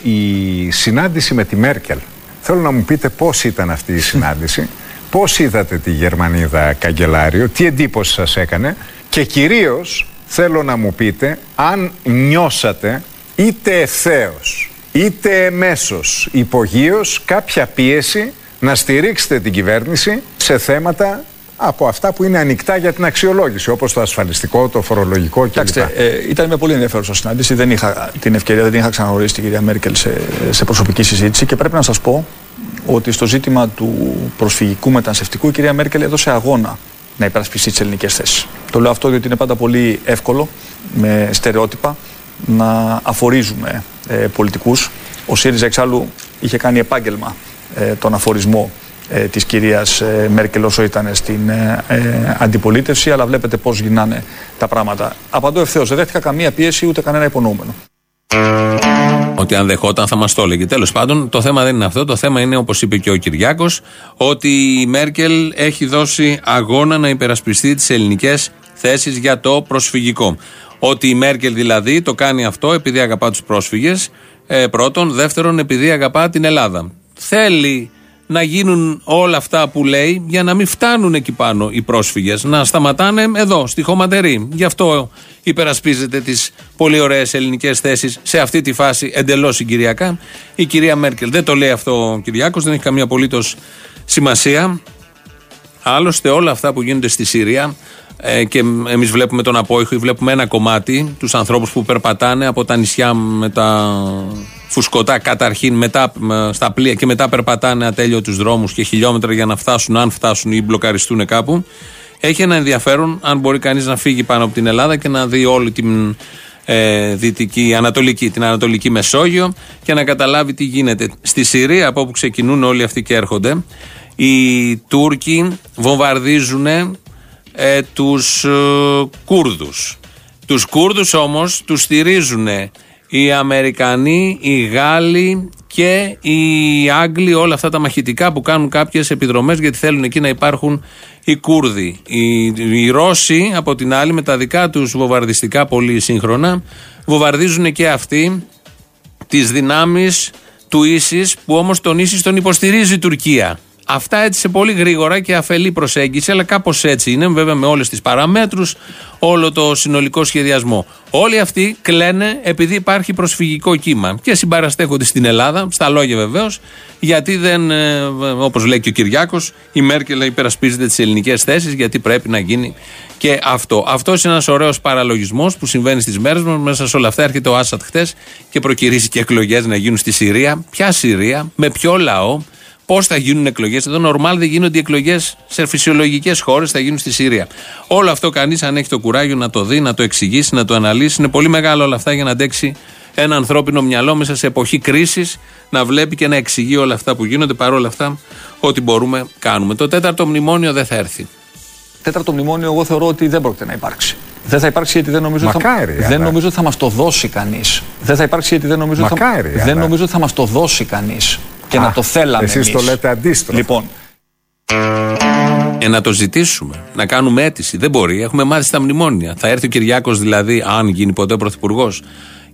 Η συνάντηση με τη Μέρκελ. Θέλω να μου πείτε πώς ήταν αυτή η συνάντηση, πώς είδατε τη Γερμανίδα καγκελάριο, τι εντύπωση σας έκανε και κυρίως θέλω να μου πείτε αν νιώσατε είτε ευθέως είτε εμέσως υπογείως κάποια πίεση να στηρίξετε την κυβέρνηση σε θέματα από αυτά που είναι ανοιχτά για την αξιολόγηση, όπως το ασφαλιστικό, το φορολογικό κλπ. Κοιτάξτε, ε, ήταν μια πολύ ενδιαφέρουσα συνάντηση. Δεν είχα την ευκαιρία, δεν είχα ξαναγνωρίσει την κυρία Μέρκελ σε, σε προσωπική συζήτηση και πρέπει να σας πω ότι στο ζήτημα του προσφυγικού μεταναστευτικού η κυρία Μέρκελ έδωσε αγώνα να υπερασπιστεί τις ελληνικές θέσεις. Το λέω αυτό διότι είναι πάντα πολύ εύκολο με στερεότυπα να αφορίζουμε ε, πολιτικούς. Ο ΣΥΡΙΖΑ εξάλλου είχε κάνει επάγγελμα ε, τον αφορισμό ε, της κυρίας ε, Μέρκελ όσο ήταν στην ε, ε, αντιπολίτευση, αλλά βλέπετε πώς γυρνάνε τα πράγματα. Απαντώ ευθέως, δεν δέχτηκα καμία πίεση ούτε κανένα υπονοούμενο. Ότι αν δεχόταν θα μας το έλεγε. Τέλος πάντων, το θέμα δεν είναι αυτό. Το θέμα είναι, όπως είπε και ο Κυριάκος, ότι η Μέρκελ έχει δώσει αγώνα να υπερασπιστεί τις ελληνικές θέσεις για το προσφυγικό. Ότι η Μέρκελ δηλαδή το κάνει αυτό επειδή αγαπά τους πρόσφυγες. Ε, πρώτον. Δεύτερον, επειδή αγαπά την Ελλάδα. Θέλει να γίνουν όλα αυτά που λέει για να μην φτάνουν εκεί πάνω οι πρόσφυγες να σταματάνε εδώ στη χωματερή. Γι' αυτό υπερασπίζεται τις πολύ ωραίες ελληνικές θέσεις σε αυτή τη φάση εντελώς συγκυριακά. Η κυρία Μέρκελ. Δεν το λέει αυτό ο Κυριάκος δεν έχει καμία απολύτως σημασία. Άλλωστε όλα αυτά που γίνονται στη Συρία ε, και εμείς βλέπουμε τον απόϊχο ή βλέπουμε ένα κομμάτι τους ανθρώπους που περπατάνε από τα νησιά με τα φουσκωτά καταρχήν μετά, με- στα πλοία και μετά περπατάνε ατέλειο τους δρόμους και χιλιόμετρα για να φτάσουν αν φτάσουν ή μπλοκαριστούν κάπου έχει ένα ενδιαφέρον αν μπορεί κανείς να φύγει πάνω από την Ελλάδα και να δει όλη την ε, δυτική, ανατολική, την Ανατολική Μεσόγειο και να καταλάβει τι γίνεται. Στη Συρία από όπου ξεκινούν όλοι αυτοί και έρχονται οι Τούρκοι βομβαρδίζουν ε, τους ε, Κούρδους. Τους Κούρδους όμως τους στηρίζουν οι Αμερικανοί, οι Γάλλοι και οι Άγγλοι, όλα αυτά τα μαχητικά που κάνουν κάποιες επιδρομές γιατί θέλουν εκεί να υπάρχουν οι Κούρδοι. Οι, οι Ρώσοι από την άλλη με τα δικά τους βομβαρδιστικά πολύ σύγχρονα βομβαρδίζουν και αυτοί τις δυνάμεις του ίσης που όμως τον ίσης τον υποστηρίζει η Τουρκία. Αυτά έτσι σε πολύ γρήγορα και αφελή προσέγγιση, αλλά κάπως έτσι είναι, βέβαια με όλες τις παραμέτρους, όλο το συνολικό σχεδιασμό. Όλοι αυτοί κλαίνε επειδή υπάρχει προσφυγικό κύμα και συμπαραστέκονται στην Ελλάδα, στα λόγια βεβαίως, γιατί δεν, όπως λέει και ο Κυριάκος, η Μέρκελ υπερασπίζεται τις ελληνικές θέσεις, γιατί πρέπει να γίνει και αυτό. Αυτός είναι ένας ωραίος παραλογισμός που συμβαίνει στις μέρες μας. Μέσα σε όλα αυτά έρχεται ο Άσαντ χτες και προκυρήσει και εκλογές να γίνουν στη Συρία. Ποια Συρία, με ποιο λαό, Πώς θα γίνουν εκλογές. Εδώ, νορμάλ δεν γίνονται οι εκλογές σε φυσιολογικές χώρες, θα γίνουν στη Συρία. Όλο αυτό κανείς, αν έχει το κουράγιο να το δει, να το εξηγήσει, να το αναλύσει, είναι πολύ μεγάλο όλα αυτά για να αντέξει ένα ανθρώπινο μυαλό μέσα σε εποχή κρίσης, να βλέπει και να εξηγεί όλα αυτά που γίνονται. Παρόλα αυτά, ό,τι μπορούμε, κάνουμε. Το τέταρτο μνημόνιο δεν θα έρθει. Τέταρτο μνημόνιο, εγώ θεωρώ ότι δεν πρόκειται να υπάρξει. Δεν θα υπάρξει γιατί δεν νομίζω, Μακάρι, ότι θα, αλλά- δεν νομίζω ότι θα μας το δώσει κανείς. Δεν θα υπάρξει γιατί δεν νομίζω, ότι Μακάρι, θα, δεν αλλά- νομίζω ότι θα μας το δώσει κανείς. Και Α, να το θέλαμε. εσείς το εμείς. λέτε αντίστροφα. Λοιπόν, Ε, να το ζητήσουμε, να κάνουμε αίτηση. Δεν μπορεί. Έχουμε μάθει στα μνημόνια. Θα έρθει ο Κυριάκος, δηλαδή, αν γίνει ποτέ πρωθυπουργός,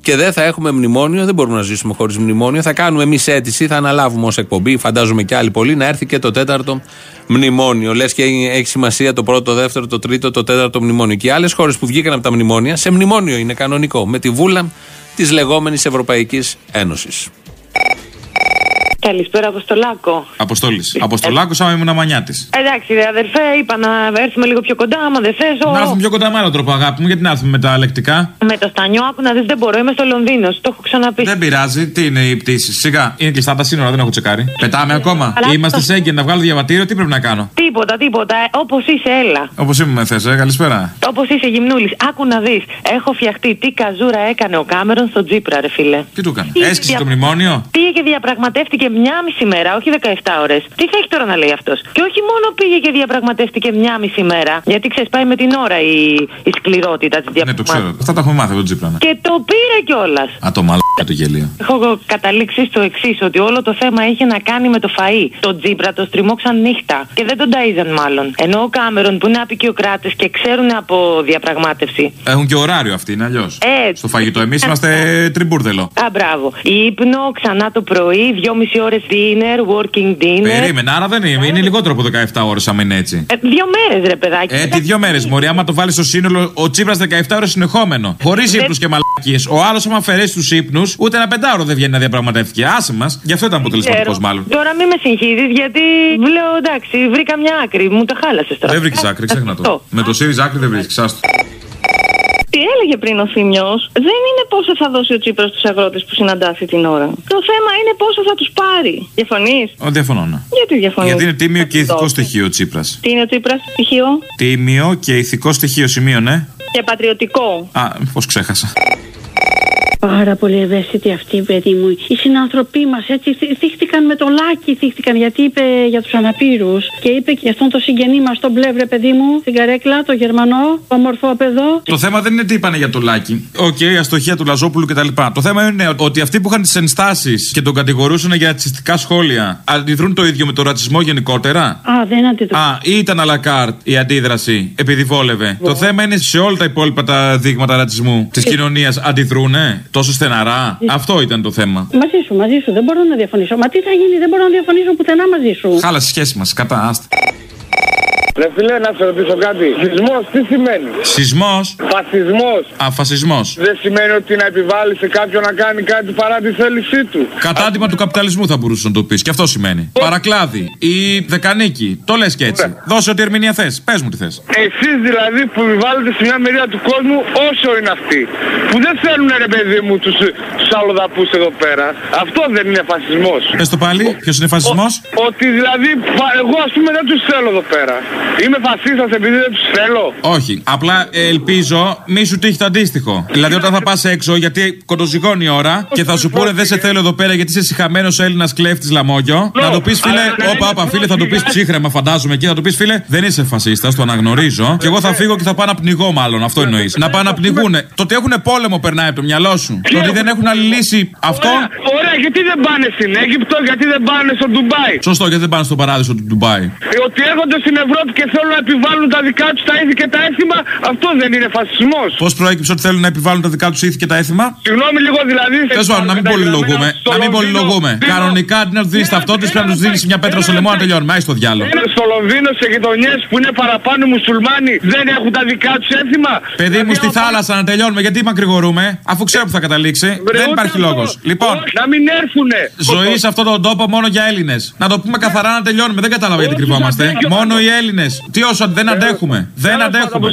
και δεν θα έχουμε μνημόνιο, δεν μπορούμε να ζήσουμε χωρίς μνημόνιο. Θα κάνουμε εμείς αίτηση, θα αναλάβουμε ως εκπομπή, φαντάζομαι και άλλοι πολλοί, να έρθει και το τέταρτο μνημόνιο. Λες και έχει σημασία το πρώτο, το δεύτερο, το τρίτο, το τέταρτο μνημόνιο. Και οι άλλες χώρες που βγήκαν από τα μνημόνια, σε μνημόνιο είναι κανονικό. Με τη βούλα της λεγόμενης Ευρωπαϊκής Ένωσης. Καλησπέρα, Αποστολάκο. Αποστόλης. Αποστολάκος, άμα ήμουν μανιά τη. Εντάξει, ρε αδερφέ, είπα να έρθουμε λίγο πιο κοντά. Άμα δεν θες, Να έρθουμε πιο κοντά με άλλο τρόπο, αγάπη μου, γιατί να έρθουμε με τα λεκτικά; Με το στανιό, άκου να δεις, δεν μπορώ. Είμαι στο Λονδίνο. Το έχω ξαναπεί. Δεν πειράζει, τι είναι οι πτήσεις. Σιγά, είναι κλειστά τα σύνορα, δεν έχω τσεκάρει. Πετάμε ακόμα. Αλλά- Είμαστε σε έγκαιρ να βγάλω διαβατήριο, τι πρέπει να κάνω; Τίποτα, τίποτα. Όπως είσαι, έλα. Όπως είμαι, θες, ε, καλησπέρα. Όπως είσαι, γυμνούλης. Άκου να δεις. Έχω φτιαχτεί τι καζούρα έκανε ο Κάμερον στο Τζίπρα, ρε φίλε. Τι του έκανε; Τι Έσκησε δια- το μνημόνιο; Πήγε και διαπραγματεύτηκε μια μισή μέρα, όχι 17 ώρες. Τι θα έχει τώρα να λέει αυτός; Και όχι μόνο πήγε και διαπραγματεύτηκε μια μισή μέρα, γιατί ξεσπάει με την ώρα η, η σκληρότητα της Ναι, το διαπραγμάτευσης. ξέρω. Αυτά τα έχουμε μάθει από τον Τζίπρα. ναι. Και το πήρε κιόλας. Α, το μαλάκα το γελίο. Έχω καταλήξει στο εξής, ότι όλο το θέμα είχε να κάνει με το φαΐ. Το τζίμπρα το στριμώξαν νύχτα και δεν τον ταΐζαν μάλλον. Ενώ ο Κάμερον που είναι απεικιοκράτες και ξέρουν από διαπραγμάτευση. Έχουν και ωράριο αυτοί, είναι αλλιώς. Ε, Στο φαγητό, εμείς είμαστε *laughs* τριμπούρδελο. Α, μπράβο. Ύπνο ξανά το πρωί, δυόμιση ώρες dinner, working dinner. Περίμενε, άρα δεν είναι. Είναι λιγότερο από 17 ώρες, άμα είναι έτσι. Ε, δύο μέρες, ρε παιδάκι. Ε, τι δύο μέρες, Μωρή, άμα το βάλεις στο σύνολο, ο Τσίπρας 17 ώρες συνεχόμενο. Χωρίς Δεν- ύπνους και μαλακίες. Ο άλλος, άμα αφαιρέσει τους ύπνους, ούτε ένα πεντάωρο δεν βγαίνει να διαπραγματεύτηκε. Άσε μας, γι' αυτό ήταν αποτελεσματικός Ξέρω. μάλλον. Τώρα μην με συγχύζει, γιατί λέω εντάξει, βρήκα μια άκρη. Μου το χάλασες τώρα. Δεν βρήκες άκρη, ξέχνα το. Αυτό. Με το ΣΥΡΙΖΑ άκρη δεν βρίσκει, άστο. Τι έλεγε πριν ο Θήμιος, δεν είναι πόσο θα δώσει ο Τσίπρας στου αγρότες που συναντά αυτή την ώρα. Το θέμα είναι πόσο θα τους πάρει. Διαφωνείς; Ω, διαφωνώ, ναι. Γιατί διαφωνείς; Γιατί είναι τίμιο και ηθικό στοιχείο ο Τσίπρας. Τι είναι ο Τσίπρας στοιχείο; Τίμιο και ηθικό στοιχείο σημείο, ναι. και πατριωτικό. Α, πώς ξέχασα. Πάρα πολύ ευαίσθητη αυτή, παιδί μου. Οι συνανθρωποί μας έτσι θύ- θύχτηκαν με το λάκι, θύχτηκαν γιατί είπε για τους αναπήρους και είπε και για αυτόν το συγγενή μας, τον πλεύρε, παιδί μου, στην καρέκλα, το Γερμανό, ομορφό παιδό. Το θέμα δεν είναι τι είπανε για το Λάκη. Οκ, η αστοχία του Λαζόπουλου κτλ. Το θέμα είναι ότι αυτοί που είχαν τις ενστάσεις και τον κατηγορούσαν για ρατσιστικά σχόλια αντιδρούν το ίδιο με τον ρατσισμό γενικότερα; Α, δεν αντιδρά. Α, ή ήταν à la carte η αντίδραση, επειδή βόλευε. Το θέμα είναι σε όλα τα υπόλοιπα τα δείγματα ρατσισμού της κοινωνίας αντιδρούνε; Τόσο στεναρά. Αυτό ήταν το θέμα. Μαζί σου, μαζί σου, δεν μπορώ να διαφωνήσω. Μα τι θα γίνει, δεν μπορώ να διαφωνήσω πουθενά μαζί σου. Χάλασε η σχέση μας. Κατά, άστα. Ρε φίλε, να σε ρωτήσω κάτι. Σεισμός, τι σημαίνει; Σεισμός. Φασισμός. Αφασισμό. Δεν σημαίνει ότι να επιβάλλει σε κάποιον να κάνει κάτι παρά τη θέλησή του. Κατάντημα του καπιταλισμού θα μπορούσες να το πεις. Και αυτό σημαίνει. Παρακλάδι ή δεκανίκη. Το λες και έτσι. Δώσε ό,τι ερμηνεία θες. Πες μου τι θες. Εσείς δηλαδή που επιβάλλετε σε μια μερίδα του κόσμου, όσο είναι αυτοί. Που δεν θέλουν ρε παιδί μου τους αλλοδαπούς εδώ πέρα. Αυτό δεν είναι φασισμός. Πες το πάλι, ποιος είναι φασισμός. Ότι δηλαδή φα- εγώ ας πούμε δεν τους θέλω εδώ πέρα. Είμαι φασίστας επειδή δεν τους θέλω. Όχι. Απλά ε, ελπίζω μη σου τύχει το αντίστοιχο. Δηλαδή όταν θα πας έξω, γιατί κοντοζυγώνει η ώρα και θα σου πούνε δεν σε θέλω εδώ πέρα γιατί είσαι συχαμένος Έλληνας κλέφτης λαμόγιο. Να το πεις φίλε, όπα, όπα, φίλε, θα το πεις ψύχρεμα, φαντάζομαι εκεί. Θα το πεις φίλε, δεν είσαι φασίστας, το αναγνωρίζω. Και εγώ θα φύγω και θα πάω να πνιγώ, μάλλον. Αυτό εννοείς. Να πάω να πνιγούνε. Το ότι έχουν πόλεμο περνάει από το μυαλό σου. Το ότι δεν έχουν άλλη λύση αυτό. Ωραία, ωραία, γιατί δεν πάνε στην Αίγυπτο, γιατί δεν πάνε στο Ντουμπάι; Σωστό, γιατί δεν πάνε στο παράδεισο του Ντουμπάι. Ε, Ότι έρχονται στην Ευρώπη και θέλουν να επιβάλλουν τα δικά τους τα ήθη και τα έθιμα, αυτό δεν είναι φασισμός. Πώς προέκυψε ότι θέλουν να επιβάλλουν τα δικά τους ήθη και τα έθιμα; Συγγνώμη λίγο δηλαδή. Τέλος πάντων, να μην πολυλογούμε. Να μην πολυλογούμε. Κανονικά αντί να του δίνει ταυτότητε πρέπει να τους δίνεις μια πέτρα στο λαιμό να τελειώνουμε. Άι στο διάλογο. Στο Λονδίνο, σε γειτονιές που είναι παραπάνω μουσουλμάνοι, δεν έχουν τα δικά τους έθιμα. Παιδί μου στη θάλασσα να τελειώνουμε, γιατί μακρηγορούμε, αφού ξέρω που θα καταλήξει. Δεν υπάρχει λόγος. Λοιπόν, Να μην έρθουνε. ζωή σε αυτόν τον τόπο μόνο για Έλληνες. Να το πούμε καθαρά να τελειώνουμε. Δεν κατάλαβα γιατί κρυβόμαστε. Μόνο οι Έλληνες. Τι όσο δεν αντέχουμε. Δεν αντέχουμε.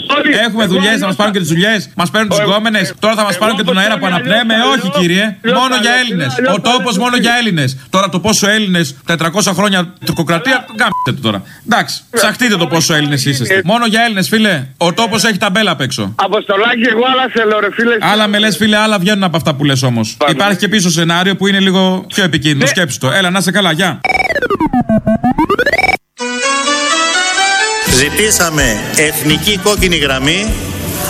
Έχουμε δουλειές να μας πάρουν και τις δουλειές. Μας παίρνουν τις γκόμενες. Τώρα θα μας πάρουν και τον αέρα που αναπνέουμε. Όχι κύριε. Μόνο για Έλληνες. Ο τόπος μόνο για Έλληνες. Τώρα το πόσο Έλληνες 400 χρόνια τουρκοκρατία. Γκάμπτε το τώρα. Εντάξει. Ψαχτείτε το πόσο Έλληνες είσαστε. Μόνο για Έλληνες, φίλε. Ο τόπος έχει ταμπέλα απ' έξω. Αποστολάκι, εγώ άλλα θέλω, ρε φίλε. Άλλα με λες, φίλε, άλλα βγαίνουν από αυτά που λες όμως. Υπάρχει και πίσω σενάριο που είναι λίγο πιο επικίνδυνο. Σκέψου το. Έλα, να σε καλά, γεια. Ζητήσαμε εθνική κόκκινη γραμμή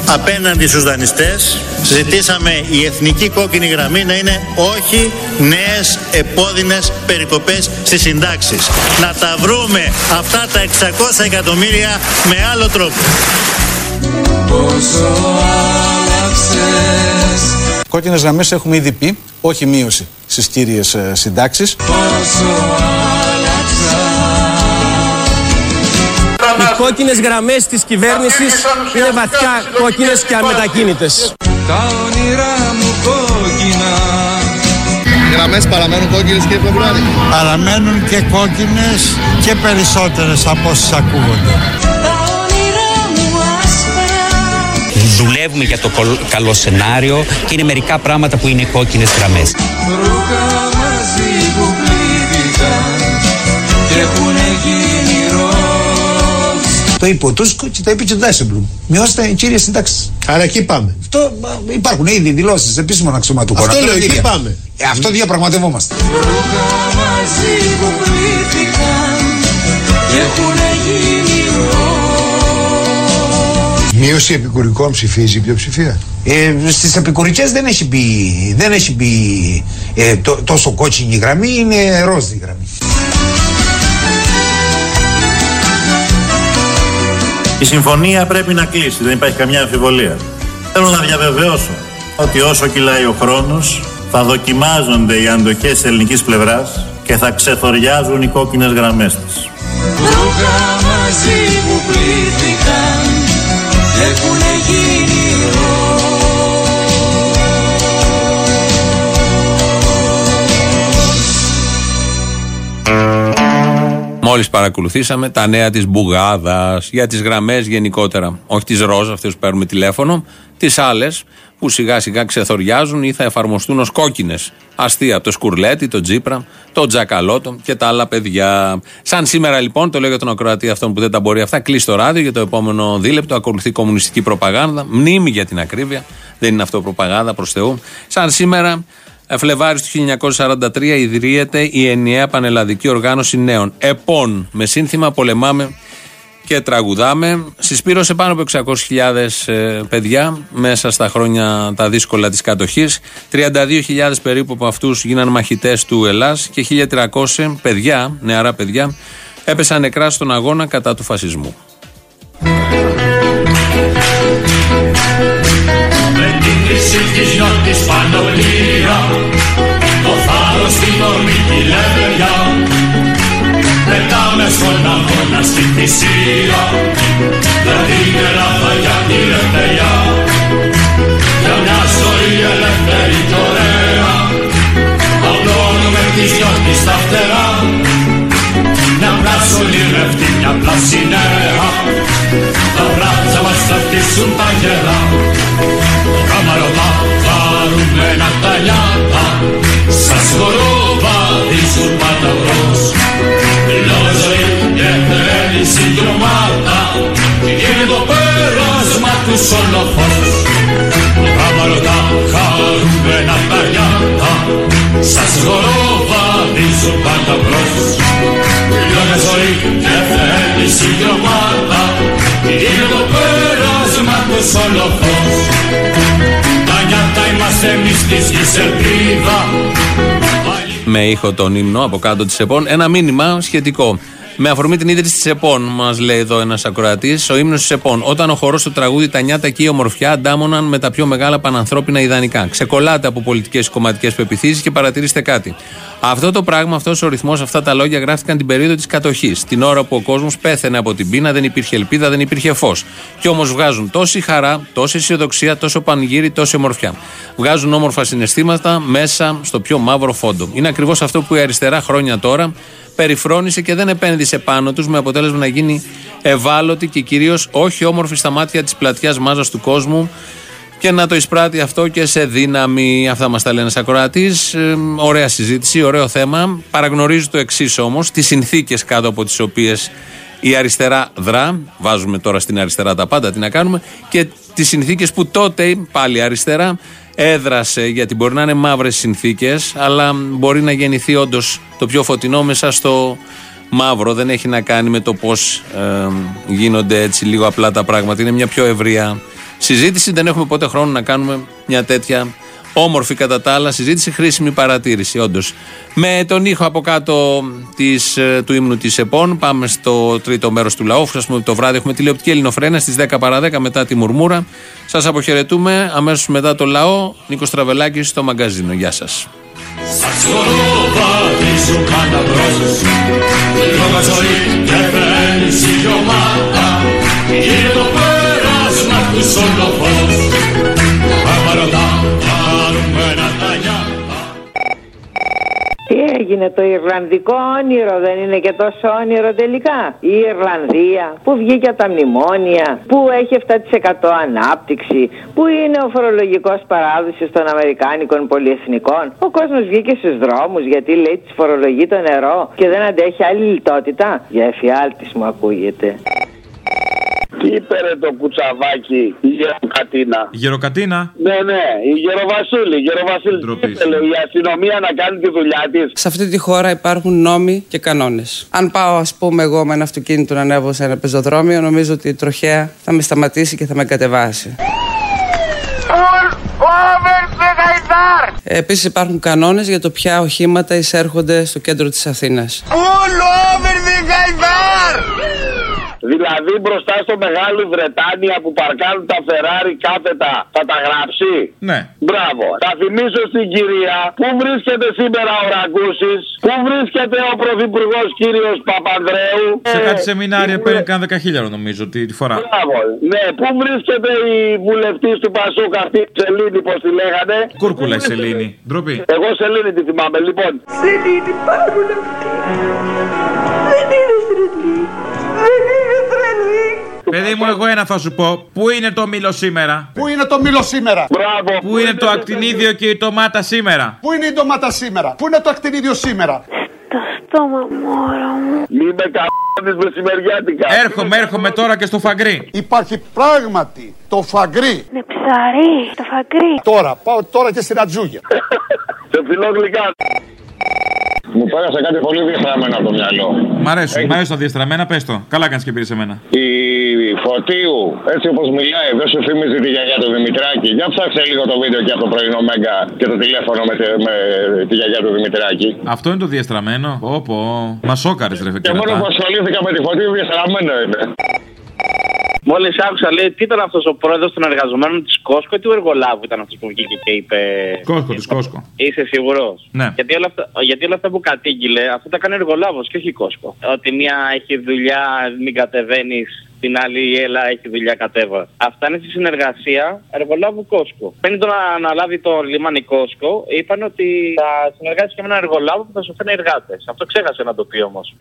απέναντι στους δανειστές. Ζητήσαμε η εθνική κόκκινη γραμμή να είναι όχι νέες επώδυνες περικοπές στις συντάξεις. Να τα βρούμε αυτά τα 600 εκατομμύρια με άλλο τρόπο. Κόκκινες γραμμές έχουμε ήδη πει, όχι μείωση στις κύριες ε, συντάξεις. Οι κόκκινες γραμμές της κυβέρνησης είναι βαθιά κόκκινες και αμετακίνητες. Τα όνειρά μου κόκκινα Οι γραμμές παραμένουν κόκκινες κύριε Φεβρουάρη. Παραμένουν και κόκκινες και περισσότερες από όσες ακούγονται. Δουλεύουμε για το κολ- καλό σενάριο και είναι μερικά πράγματα που είναι κόκκινες γραμμές. Ρούχα μαζί που πλήθηκαν και έχουνε γίνει ροζ Το είπε ο Τούσκο και το είπε και ο Ντάισεμπλουμ. Μειώστε κύριε συντάξεις. Άρα εκεί πάμε. Αυτό μα, υπάρχουν ήδη δηλώσεις επίσημων αξιωματούχων. Αυτό λέω, είναι εκεί δίκαια. πάμε. Ε, αυτό διαπραγματευόμαστε. Ρούχα μαζί που πλήθηκαν Μείωση επικουρικών ψηφίζει η πλειοψηφία. Ε, Στις επικουρικές δεν έχει μπει, δεν έχει μπει ε, τό- τόσο κόκκινη γραμμή, είναι ροζ η γραμμή. Η συμφωνία πρέπει να κλείσει, δεν υπάρχει καμιά αμφιβολία. Θέλω να διαβεβαιώσω ότι όσο κυλάει ο χρόνος θα δοκιμάζονται οι αντοχές της ελληνικής πλευράς και θα ξεθοριάζουν οι κόκκινες γραμμές της. Ρούχα μαζί που πλήθηκαν και έχουνε γίνει Μόλις παρακολουθήσαμε τα νέα της Μπουγάδας. Για τις γραμμές γενικότερα. Όχι τις ροζ, αυτές που παίρνουμε τηλέφωνο, τις άλλες που σιγά σιγά ξεθοριάζουν ή θα εφαρμοστούν ως κόκκινες. Αστεία από το Σκουρλέτι, το Τζίπρα, το Τζακαλώτο και τα άλλα παιδιά. Σαν σήμερα λοιπόν, το λέω για τον ακροατή αυτόν που δεν τα μπορεί αυτά, κλείσει το ράδιο για το επόμενο δίλεπτο. Ακολουθεί κομμουνιστική προπαγάνδα, μνήμη για την ακρίβεια. Δεν είναι αυτό προπαγάνδα προς Θεού. Σαν σήμερα, Φλεβάρι του 1943 ιδρύεται η ενιαία πανελλαδική οργάνωση νέων. ΕΠΟΝ, με σύνθημα Πολεμάμε και τραγουδάμε. Συσπήρωσε πάνω από 600.000 ε, παιδιά μέσα στα χρόνια τα δύσκολα της κατοχής. 32.000 περίπου από αυτούς γίναν μαχητές του Ελλάς και 1.300 παιδιά, νεαρά παιδιά, έπεσαν νεκρά στον αγώνα κατά του φασισμού. Με της πετάμε στον αγώνα στη θυσία. Δεν είναι λάθα για τη λευτεριά για μια ζωή ελεύθερη κι ωραία. Απλώνουμε της νιώτης τα φτερά. Μια πλάσο λιρευτή, μια πλάση νέα. Τα βράτσα μας θα χτίσουν τα γερά. Καμαρωτά χαρούμενα τα νιάτα Σας χοροβαδίζουν πάντα μπρος. Λόγω ζωή και θέλει συγκρομάτα Είναι το πέρασμα του όλο φως Καμαρωτά χαρούμενα τα νιάτα Σας χοροβαδίζουν πάντα μπρος Λόγω ζωή και θέλει συγκρομάτα Είναι το πέρασμα του όλο φως τα νιάτα είμαστε εμείς της γης ελπίδα με ήχο τον ύμνο από κάτω της ΕΠΟΝ. Ένα μήνυμα σχετικό. Με αφορμή την ίδρυση της ΕΠΟΝ, μας λέει εδώ ένας ακροατής, ο ύμνος της ΕΠΟΝ. Όταν ο χορός του τραγούδι Τα νιάτα και η ομορφιά αντάμωναν με τα πιο μεγάλα πανανθρώπινα ιδανικά. Ξεκολλάτε από πολιτικές και κομματικές πεπιθήσεις και παρατηρήστε κάτι. Αυτό το πράγμα, αυτός ο ρυθμός, αυτά τα λόγια γράφτηκαν την περίοδο της κατοχής. Την ώρα που ο κόσμος πέθαινε από την πείνα, δεν υπήρχε ελπίδα, δεν υπήρχε φως. Και όμως βγάζουν τόση χαρά, τόση αισιοδοξία, τόσο πανηγύρι, τόση ομορφιά. Βγάζουν όμορφα συναισθήματα μέσα στο πιο μαύρο φόντο. Είναι ακριβώς αυτό που η αριστερά χρόνια τώρα περιφρόνησε και δεν επένδυσε πάνω τους με αποτέλεσμα να γίνει ευάλωτη και κυρίως όχι όμορφη στα μάτια της πλατιάς μάζας του κόσμου και να το εισπράττει αυτό και σε δύναμη. Αυτά μας τα λένε ένα ακροατή. ωραία συζήτηση, ωραίο θέμα. Παραγνωρίζει το εξής όμως, τις συνθήκες κάτω από τις οποίες η αριστερά δρά. Βάζουμε τώρα στην αριστερά τα πάντα, τι να κάνουμε. Και τις συνθήκες που τότε πάλι αριστερά έδρασε, γιατί μπορεί να είναι μαύρες συνθήκες, αλλά μπορεί να γεννηθεί όντως το πιο φωτεινό μέσα στο μαύρο. Δεν έχει να κάνει με το πώς γίνονται έτσι λίγο απλά τα πράγματα. Είναι μια πιο ευρεία συζήτηση. Δεν έχουμε ποτέ χρόνο να κάνουμε μια τέτοια όμορφη κατά τα άλλα συζήτηση, χρήσιμη παρατήρηση, όντως. Με τον ήχο από κάτω της, ε, του ύμνου της ΕΠΟΝ, πάμε στο τρίτο μέρος του λαού. Α πούμε το βράδυ έχουμε τηλεοπτική Ελληνοφρένα στις 10 παρα 10 μετά τη Μουρμούρα. Σας αποχαιρετούμε. Αμέσως μετά το λαό, Νίκος Τραβελάκης στο μαγκαζίνο. Γεια σας. Σας χοροβαδίζουν πάντα μπρος Λόγω ζωή και θέληση και ομάδα Είναι το πέρασμα του όλο φως Καμαρωτά έγινε το Ιρλανδικό όνειρο, δεν είναι και τόσο όνειρο τελικά. Η Ιρλανδία που βγήκε από τα μνημόνια, που έχει 7% ανάπτυξη, που είναι ο φορολογικός παράδοση των Αμερικάνικων πολυεθνικών. Ο κόσμος βγήκε στους δρόμους γιατί λέει της φορολογεί το νερό και δεν αντέχει άλλη λιτότητα. Για εφιάλτης μου ακούγεται. Τι είπε ρε το κουτσαβάκι η Γεροκατίνα; Γεροκατίνα. Ναι, ναι, η Γεροβασίλη. Η Γεροβασίλη. Τι ήθελε η αστυνομία να κάνει τη δουλειά της; Σε αυτή τη χώρα υπάρχουν νόμοι και κανόνες. Αν πάω, ας πούμε, εγώ με ένα αυτοκίνητο να ανέβω σε ένα πεζοδρόμιο, νομίζω ότι η τροχέα θα με σταματήσει και θα με κατεβάσει. Επίσης υπάρχουν κανόνες για το ποια οχήματα εισέρχονται στο κέντρο της Αθήνας. Δηλαδή μπροστά στο Μεγάλη Βρετάνια που παρκάρουν τα Φεράρι κάθετα θα τα γράψει; Ναι. Μπράβο. Θα θυμίσω στην κυρία πού βρίσκεται σήμερα ο Ραγκούσης, πού βρίσκεται ο Πρωθυπουργός κύριος Παπανδρέου; Σε κάτι σεμινάρια παίρνει καν 10.000 νομίζω τη τη φορά. Μπράβο. Ναι, πού βρίσκεται η βουλευτής του Πασούκ αυτή η Σελήνη, πώς τη λέγανε; Κούρκουλα η Σελήνη. Ντροπή. Εγώ Σελήνη τη θυμάμαι, λοιπόν. Σελήνη υπάρχουν αυτοί Δεν είναι τρελή Δεν είναι τρελή Παιδί μου, εγώ ένα θα σου πω. Πού είναι το μήλο σήμερα; Πού είναι το μήλο σήμερα; Μπράβο. Πού είναι το ακτινίδιο και η ντομάτα σήμερα; Πού είναι η ντομάτα σήμερα; Πού είναι το ακτινίδιο σήμερα; Το στόμα μωρό μου Μη με καπώνεις μεσημεριάτικα. Έρχομαι, έρχομαι τώρα και στο φαγκρί. Υπάρχει πράγματι το φαγκρί. Είναι ψαρί Το φαγκρί Τώρα, πάω τώρα και στην Ατζούγια. *laughs* Σε φιλό γλυκά. Μου πέρασε κάτι πολύ διαστραμμένο από το μυαλό. Μ' αρέσουν, μ' αρέσουν τα διαστραμμένα, πες το. Καλά κάνεις και πήρες σε μένα. Η Φωτίου, έτσι όπως μιλάει, δεν σου θύμιζε τη γιαγιά του Δημητράκη. Για ψάξε λίγο το βίντεο και από το πρωινό Μέγκα και το τηλέφωνο με, τη- με τη γιαγιά του Δημητράκη. Αυτό είναι το διαστραμμένο. Όπω. Μα σόκαρες, ρε Και μόνο που κερατά. ασχολήθηκα με τη Φωτίου, διαστραμμένο είναι. Μόλις άκουσα, λέει, τι ήταν αυτός ο πρόεδρος των εργαζομένων της Κόσκο ή του εργολάβου ήταν αυτός που βγήκε και είπε. Κόσκο, της Κόσκο. Είσαι σίγουρος; Ναι. Γιατί, όλα αυτά, γιατί όλα αυτά που κατήγγειλε, αυτό τα κάνει εργολάβος και όχι η Κόσκο. Ότι μία έχει δουλειά, μην κατεβαίνεις, την άλλη η Έλα έχει δουλειά κατέβα. Αυτά είναι στη συνεργασία εργολάβου Κόσκο. Πριν το να αναλάβει το λιμάνι Κόσκο, είπαν ότι θα συνεργάσει και με έναν εργολάβο που θα σου φέρνει εργάτες. Αυτό ξέχασε να το πει όμως.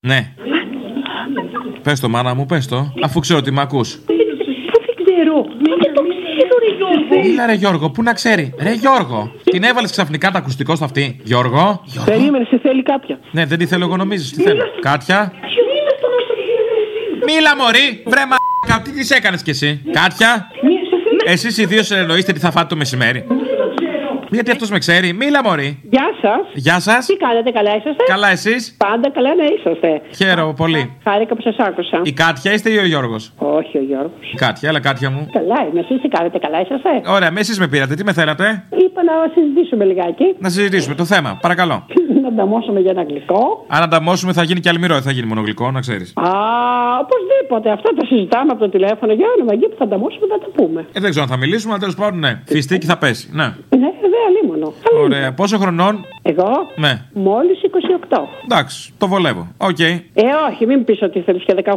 Ναι. Πες το, μάνα μου, πες το. Αφού ξέρω ότι με ακούς. Δεν ξέρω. Δεν το ξέρω, ρε Γιώργο. Μίλα, ρε Γιώργο, πού να ξέρει; Ρε Γιώργο, την έβαλες ξαφνικά το ακουστικό στο αυτή. Γιώργο; Περίμενε, σε θέλει κάποια. Ναι, δεν τη θέλω εγώ, νομίζεις. Τι θέλω. Κάτια. Μίλα, Μωρή. Βρε μα. Τι της έκανες κι εσύ; Κάτια. Εσείς οι δύο συνεννοείστε τι θα φάτε το μεσημέρι. Γιατί αυτός με ξέρει. Μίλα, Μωρή. Γεια σας. Γεια σας. Τι κάνετε, καλά είσαστε; Καλά, εσείς; Πάντα καλά να είσαστε. Χαίρομαι πολύ. Χάρηκα που σας άκουσα. Η Κάτια είστε ή ο Γιώργος; Όχι, ο Γιώργος. Η Κάτια, έλα, Κάτια μου. Καλά είμαι, εσείς τι κάνετε, καλά είσαστε; Ωραία, με εσείς με πήρατε, τι με θέλατε; Είπα να συζητήσουμε λιγάκι. Να συζητήσουμε το θέμα, παρακαλώ. *laughs* να ανταμώσουμε για ένα γλυκό. Αν ανταμώσουμε θα γίνει και αλμυρό, δεν θα γίνει μόνο γλυκό, να ξέρεις. Α, οπωσδήποτε. Αυτό το συζητάμε από το τηλέφωνο. Για όνομα εκεί που θα ανταμώσουμε θα τα πούμε. Ε, δεν ξέρω αν θα μιλήσουμε, αλλά τέλος πάντων ναι. Φιστίκι θα πέσει. Ναι. Ναι, βέβαια, λίμωνο. Ωραία. Πόσο χρονών; Εγώ; Ναι. Μόλις 28. Εντάξει, το βολεύω. Οκ. Ε, όχι, μην πεις ότι θέλεις και 18.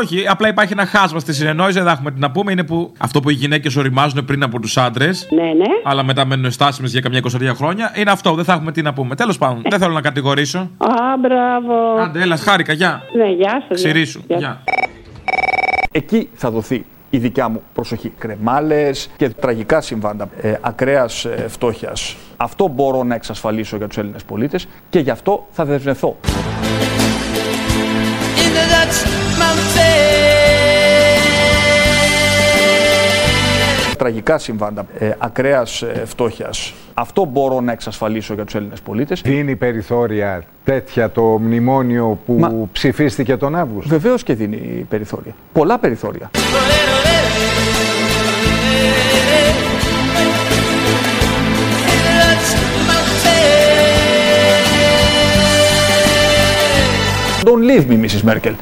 Όχι, απλά υπάρχει ένα χάσμα στη συνεννόηση, δεν θα έχουμε τι να πούμε. Είναι που αυτό που οι γυναίκες οριμάζουν πριν από τους άντρες. Ναι, ναι. Αλλά μετά μένουν στάσιμες για καμιά 20 χρόνια. Είναι αυτό, δεν θα έχουμε τι να πούμε. Τέλος πάντων, δεν θέλω να κατηγορήσω. Α, μπράβο. Άντε, έλα, χάρηκα, γεια. Ναι, γεια σας. Ξυρίσου. Γεια. Εκεί θα δοθεί η δικιά μου προσοχή. Κρεμάλες και τραγικά συμβάντα ε, ακραίας ε, φτώχειας. Αυτό μπορώ να εξασφαλίσω για τους Έλληνες πολίτες και γι' αυτό θα δεσμευθώ. Τραγικά συμβάντα ε, ακραίας ε, φτώχειας. Αυτό μπορώ να εξασφαλίσω για τους Έλληνες πολίτες. Δίνει περιθώρια τέτοια το μνημόνιο που ψηφίστηκε τον Αύγουστο; Βεβαίως και δίνει περιθώρια. Πολλά περιθώρια. Don't leave me, Mrs. Merkel.